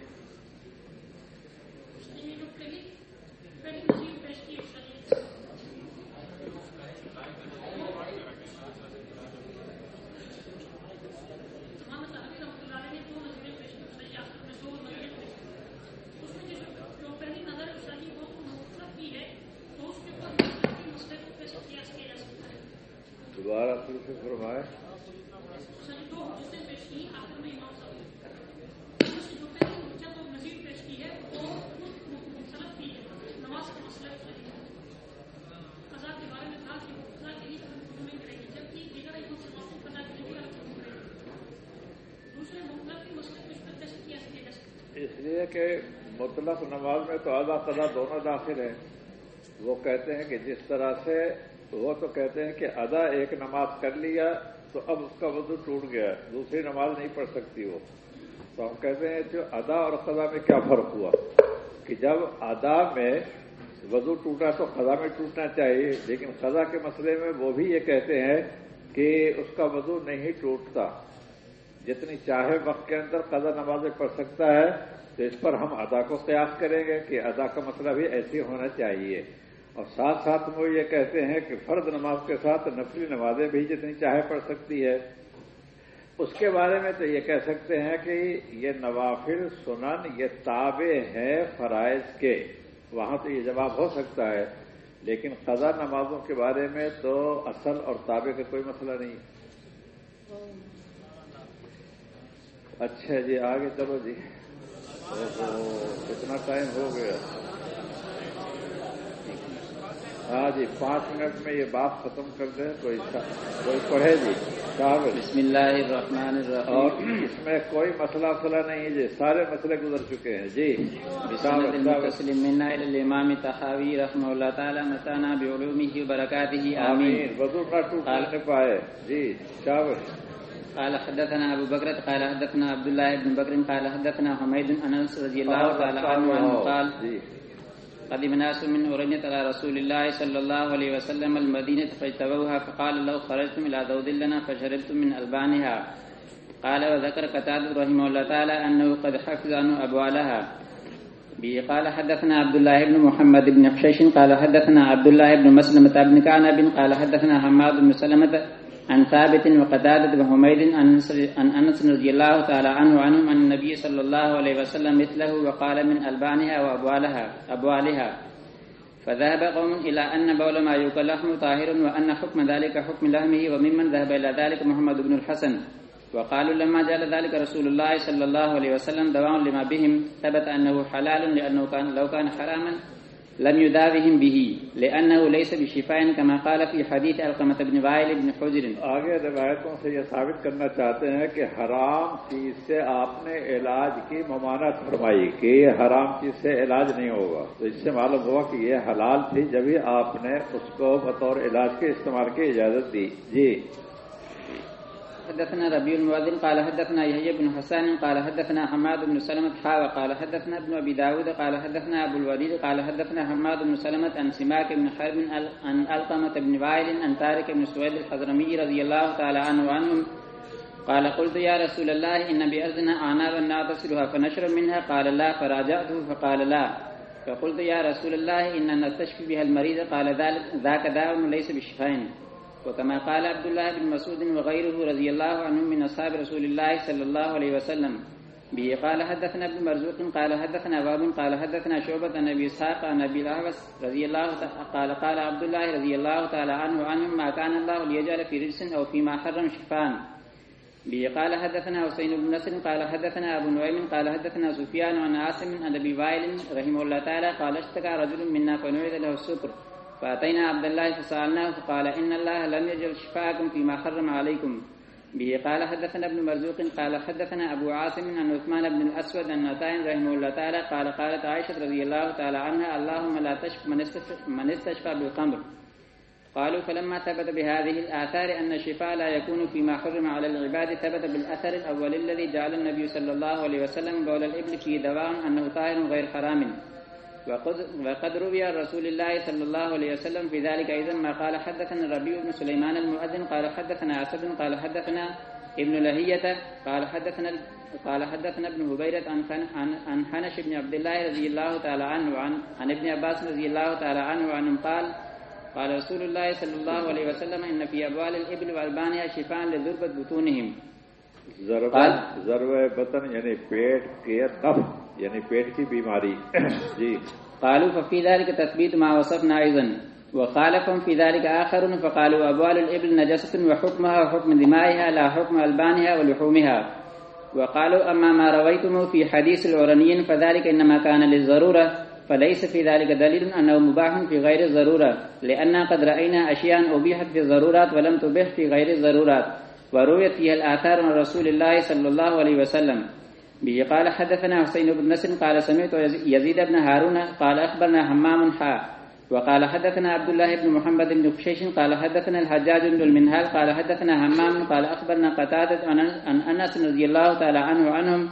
دوبارہ پھر سے فرمائے اس لیے کہ مطلق نماز میں تو آدھا قضا دونوں داخل ہیں۔ وہ کہتے ہیں کہ جس طرح سے وہ تو کہتے ہیں کہ ادا ایک نماز کر لیا تو اب اس کا وضو ٹوٹ گیا، دوسری نماز نہیں پڑھ سکتی وہ۔ تو ہم کہتے ہیں جو ادا اور قضا میں کیا فرق ہوا؟ کہ جب ادا میں وضو ٹوٹا تو قضا میں ٹوٹنا چاہیے، لیکن قضا کے مسئلے میں وہ بھی یہ کہتے ہیں کہ اس کا وضو نہیں ٹوٹتا۔ جتنی چاہے وقت کے اندر قضا نمازیں پڑھ سکتا ہے تو اس پر ہم ادا کو قیاس کریں گے کہ ادا کا مطلب مسئلہ بھی ایسی ہونا چاہیے۔ اور ساتھ ساتھ وہ یہ کہتے ہیں کہ فرد نماز کے ساتھ نفلی نمازیں بھی جتنی چاہے پڑھ سکتی ہے۔ اس کے بارے میں تو یہ کہہ سکتے ہیں کہ یہ نوافل سنن، یہ تابع ہے فرائض کے۔ وہاں تو یہ جواب ہو سکتا ہے، لیکن قضا نمازوں کے بارے میں تو اصل اور تابع کا کوئی مسئلہ نہیں۔ اچھا جی آگے چلو جی۔ کتنا ٹائم ہو گیا؟ ہاں جی پانچ منٹ میں یہ بات ختم کر دیں کوئی کوئی پڑھے جی؟ بسم اللہ الرحمن الرحیم۔ اور اس میں کوئی مسئلہ مسئلہ نہیں جی سارے مسئلے گزر چکے ہیں۔ جی الامام تحاوی رحمہ اللہ تعالی متانا بعلومه وبرکاته آمین۔ وضو کا ٹوٹ پائے۔ جی شاور قال حدثنا أبو بكر قال حدثنا عبد الله بن بكر قال حدثنا حميد أنس رضي الله تعالى عنه قال قدم ناس من أورنية على رسول الله صلى الله عليه وسلم المدينة فاجتبوها فقال لو خرجتم إلى ذود لنا فشربتم من ألبانها. قال وذكر قتاد رحمه الله تعالى أنه قد حفظ عنه أبوالها. به قال حدثنا عبد الله بن محمد بن حشيش قال حدثنا عبد الله بن مسلمة بن كعنب قال حدثنا حماد بن سلمة عن ثابت وقتادة وحميد عن أنس رضي الله تعالى عنه عنهم أن النبي صلى الله عليه وسلم مثله وقال من ألبانها وأبوالها أبوالها. فذهب قوم إلى أن بول ما يوكل لحم طاهر وأن حكم ذلك حكم لحمه وممن ذهب إلى ذلك محمد بن الحسن. وقالوا لما جعل ذلك رسول الله صلى الله عليه وسلم دواء لما بهم ثبت أنه حلال لأنه كان لو كان حراما لم يداوهم به، لأنه ليس بشفاء كما قال في حديث القمة بن وائل بن حجر. آگے روایتوں سے یہ ثابت کرنا چاہتے ہیں کہ حرام چیز سے آپ نے علاج کی ممانت فرمائی کہ یہ حرام چیز سے علاج نہیں ہوگا۔ تو اس سے معلوم ہوا کہ یہ حلال تھی جبھی آپ نے اس کو بطور علاج کے استعمال کی اجازت دی۔ جی۔ حدثنا ربيع المؤذن قال حدثنا يحيى بن حسان قال حدثنا حماد بن سلمة حا وقال حدثنا ابن أبي داود قال حدثنا أبو الوليد قال حدثنا حماد بن سلمة عن سماك بن حرب عن ألقمة بن وائل عن تارك بن سويد الحضرمي رضي الله تعالى عنه وعنهم. قال قلت يا رسول الله إن بأرضنا أعنابا نعتصرها فنشرب منها؟ قال لا فراجعته فقال لا. فقلت يا رسول الله إن نستشفي بها المريض. قال ذاك داء ليس بشفاء. وكما قال عبد الله بن مسعود وغيره رضي الله عنهم من أصحاب رسول الله صلى الله عليه وسلم. به قال حدثنا ابن مرزوق قال حدثنا باب قال حدثنا شعبة عن أبي إسحاق عن أبي الأهوس رضي الله قال قال عبد الله رضي الله تعالى عنه عنهم ما كان الله ليجعل في رجس أو فيما حرم شفاء. به قال حدثنا حسين بن نصر قال حدثنا أبو نعيم قال حدثنا سفيان عن عاصم عن أبي وائل رحمه الله تعالى قال اشتكى رجل منا فنعد له السكر. فأتينا عبد الله فسألناه فقال إن الله لم يجعل شفاءكم فيما حرم عليكم. به قال حدثنا ابن مرزوق قال حدثنا أبو عاصم عن عثمان بن الأسود عن نتائن رحمه الله تعالى قال قالت عائشة رضي الله تعالى عنها اللهم لا تشف من استشفى بالقمر قالوا فلما ثبت بهذه الآثار أن الشفاء لا يكون فيما حرم على العباد ثبت بالأثر الأول الذي جعل النبي صلى الله عليه وسلم بول الإبل فيه دواء أنه طاهر غير حرام. وقد روي رسول الله صلى الله عليه وسلم في ذلك أيضا ما قال حدثنا الربيع بن سليمان المؤذن قال حدثنا أسد قال حدثنا ابن لهية قال حدثنا قال حدثنا ابن هبيرة عن عن حنش بن عبد الله رضي الله تعالى عنه وعن عن ابن عباس رضي الله تعالى عنه وعنه قال قال رسول الله صلى الله عليه وسلم إن في أبوال الإبل وألبانها شفاء لذربة بطونهم. ضرب بطن یعنی پیٹ کے نف یعنی پیٹ کی بیماری۔ جی۔ قالوا ففي ذلك تثبيت ما وصفنا أيضا وخالفهم في ذلك آخرون فقالوا أبوال الإبل نجسة وحكمها وحكم دمائها لا حكم ألبانها ولحومها. وقالوا أما ما رويتم في حديث العرنيين فذلك إنما كان للضرورة فليس في ذلك دليل أنه مباح في غير الضرورة لأننا قد رأينا أشياء أبيحت في الضرورات ولم تبح في غير الضرورات. ورويت فيها الآثار من رسول الله صلى الله عليه وسلم. به. قال حدثنا حسين بن نصر قال سمعت يزيد بن هارون قال أخبرنا حمام حا. وقال حدثنا عبد الله بن محمد بن خشيش قال حدثنا الحجاج بن المنهال قال حدثنا همام قال أخبرنا قتادة عن أنس رضي الله تعالى عنه وعنهم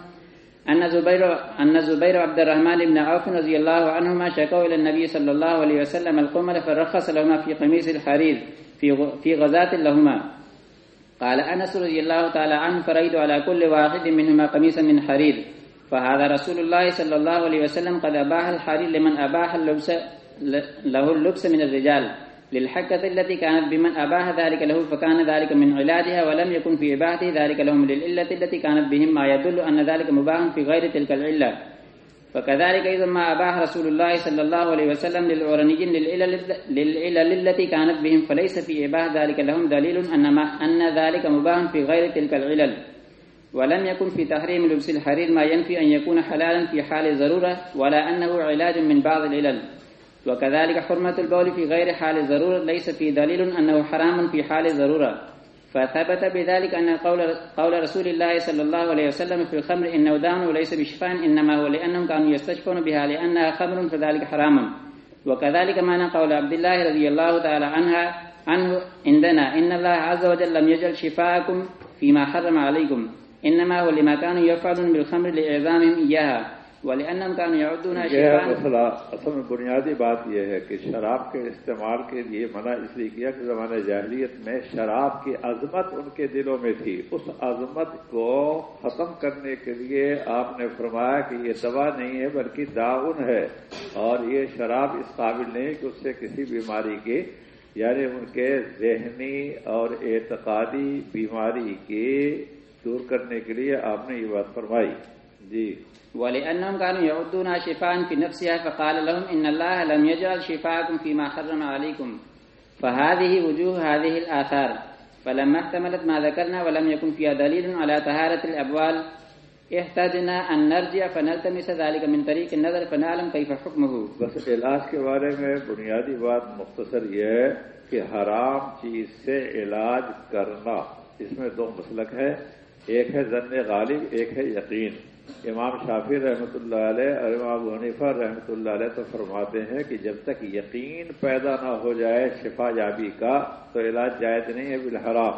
أن زبير أن زبير عبد الرحمن بن عوف رضي الله عنهما شكوا إلى النبي صلى الله عليه وسلم القمل فرخص لهما في قميص الحرير في في غزاة لهما. قال أنس رضي الله تعالى عنه فريد على كل واحد منهما قميصا من حرير. فهذا رسول الله صلى الله عليه وسلم قد أباح الحرير لمن أباح اللبس له اللبس من الرجال. للحكة التي كانت بمن أباح ذلك له فكان ذلك من علاجها ولم يكن في إباحته ذلك لهم. للعلة التي كانت بهم ما يدل أن ذلك مباح في غير تلك العلة. فكذلك إذا ما أباح رسول الله صلى الله عليه وسلم للعرنيين للعلل التي كانت بهم فليس في إباح ذلك لهم دليل أن, ما أن ذلك مباح في غير تلك العلل. ولم يكن في تحريم لبس الحرير ما ينفي أن يكون حلالا في حال الضرورة ولا أنه علاج من بعض العلل. وكذلك حرمة البول في غير حال الضرورة ليس في دليل أنه حرام في حال الضرورة. فثبت بذلك أن قول, قول رسول الله صلى الله عليه وسلم في الخمر إنه دان وليس بشفاء إنما هو لأنهم كانوا يستشفون بها لأنها خمر فذلك حرام. وكذلك معنى قول عبد الله رضي الله تعالى عنها عنه عندنا إن الله عز وجل لم يجعل شفاءكم فيما حرم عليكم. إنما هو لما كانوا يفعلون بالخمر لإعظامهم إياها. اصل میں بنیادی بات یہ ہے کہ شراب کے استعمال کے لیے منع اس لیے کیا کہ زمانہ جاہلیت میں شراب کی عظمت ان کے دلوں میں تھی۔ اس عظمت کو ختم کرنے کے لیے آپ نے فرمایا کہ یہ دوا نہیں ہے بلکہ داؤن ہے اور یہ شراب اس قابل نہیں کہ اس سے کسی بیماری کی یعنی ان کے ذہنی اور اعتقادی بیماری کی دور کرنے کے لیے آپ نے یہ بات فرمائی۔ جی۔ ولأنهم كانوا يعدونها شفاء في نفسها فقال لهم إن الله لم يجعل شفاءكم فيما حرم عليكم. فهذه وجوه هذه الآثار. فلما احتملت ما ذكرنا ولم يكن فيها دليل على طهارة الأبوال. احتاجنا أن نرجع فنلتمس ذلك من طريق النظر فنعلم كيف حكمه. بس علاج کے بارے میں بنیادی بات مختصر یہ ہے کہ حرام چیز سے علاج کرنا۔ اس میں دو مسلک ہے ایک ہے ضن غالب ایک ہے یقین۔ امام شافی رحمۃ اللہ علیہ اور امام ابو حنیفہ رحمۃ اللہ علیہ تو فرماتے ہیں کہ جب تک یقین پیدا نہ ہو جائے شفا یابی کا، تو علاج جائز نہیں ہے بالحرام۔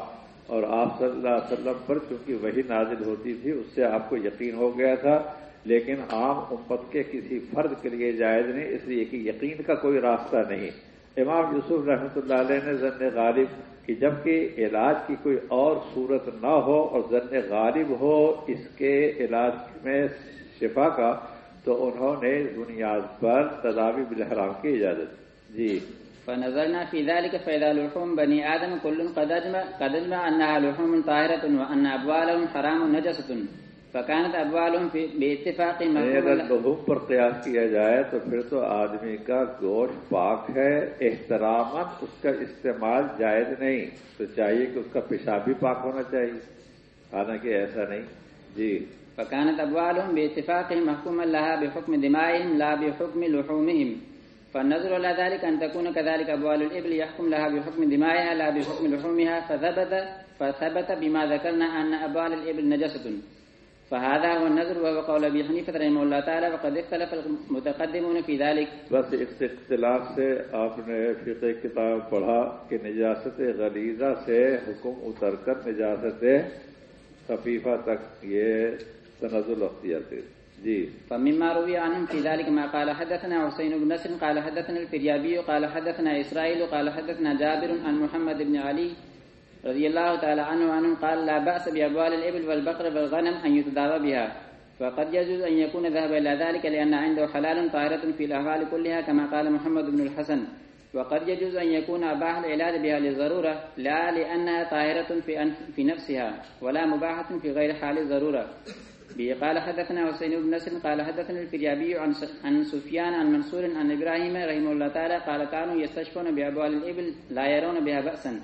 اور آپ صلی اللہ علیہ وسلم پر چونکہ وہی نازل ہوتی تھی، اس سے آپ کو یقین ہو گیا تھا۔ لیکن عام امت کے کسی فرد کے لیے جائز نہیں، اس لیے کہ یقین کا کوئی راستہ نہیں۔ امام یوسف رحمۃ اللہ علیہ نے ضن غالب کہ جبکہ علاج کی کوئی اور صورت نہ ہو اور ضن غالب ہو اس کے علاج میں شفا کا تو انہوں نے بنیاد پر تدابی بالحرام کی اجازت جی۔ فنظرنا في ذلك فإذا لحوم بني آدم كل قد أجمع, قد أجمع أنها لحوم طاهرة وأن أبوالهم حرام نجسة فكانت أبوالهم في باتفاق اگر لحوم پر قیاس کیا جائے تو پھر تو آدمی کا گوشت پاک ہے احترامت اس کا استعمال جائز نہیں۔ تو چاہیے کہ اس کا پیشاب بھی پاک ہونا چاہیے۔ حالانکہ ایسا نہیں۔ جی۔ فكانت أبوالهم باتفاقهم محكوما لها بحكم دمائهم لا بحكم لحومهم فالنظر على ذلك أن تكون كذلك أبوال الإبل يحكم لها بحكم دمائها لا بحكم لحومها فثبت فثبت بما ذكرنا أن أبوال الإبل نجسة فهذا هو النظر وهو قول أبي حنيفة رحمه الله تعالى وقد اختلف المتقدمون في ذلك. بس اس اختلاف سے آپ نے فقہ کتاب پڑھا کہ نجاست غلیظہ سے حکم اتر کر نجاست خفیفہ تک یہ تنزل اختیار تھے جی۔ فمما روي عنهم في ذلك ما قال حدثنا حسين بن نصر قال حدثنا الفريابي قال حدثنا إسرائيل قال حدثنا جابر عن محمد بن علي رضي الله تعالى عنه وعنهم قال لا بأس بأبوال الإبل والبقر والغنم أن يتداوى بها. فقد يجوز أن يكون ذهب إلى ذلك لأن عنده حلال طاهرة في الأهوال كلها كما قال محمد بن الحسن. وقد يجوز أن يكون أباح العلاج بها للضرورة لا لأنها طاهرة في, في نفسها ولا مباحة في غير حال الضرورة. به قال حدثنا حسين بن نصر قال حدثنا الفريابي عن عن سفيان عن منصور عن إبراهيم رحمه الله تعالى قال كانوا يستشفون بأبوال الإبل لا يرون بها بأسا.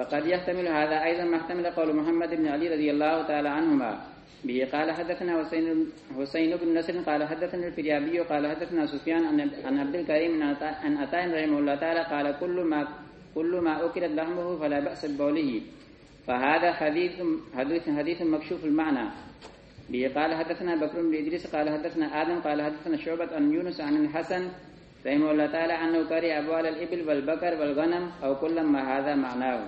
فقد يحتمل هذا أيضا ما احتمل قول محمد بن علي رضي الله تعالى عنهما. به قال حدثنا حسين حسين بن نصر قال حدثنا الفريابي قال حدثنا سفيان عن عبد الكريم عن عطاء رحمه الله تعالى قال كل ما كل ما أكلت لحمه فلا بأس ببوله فهذا حديث حديث حديث مكشوف المعنى. به قال حدثنا بكر بن إدريس قال حدثنا آدم قال حدثنا شعبة عن يونس عن الحسن رحمه الله تعالى أنه كره أبوال الإبل والبكر والغنم أو كل ما هذا معناه.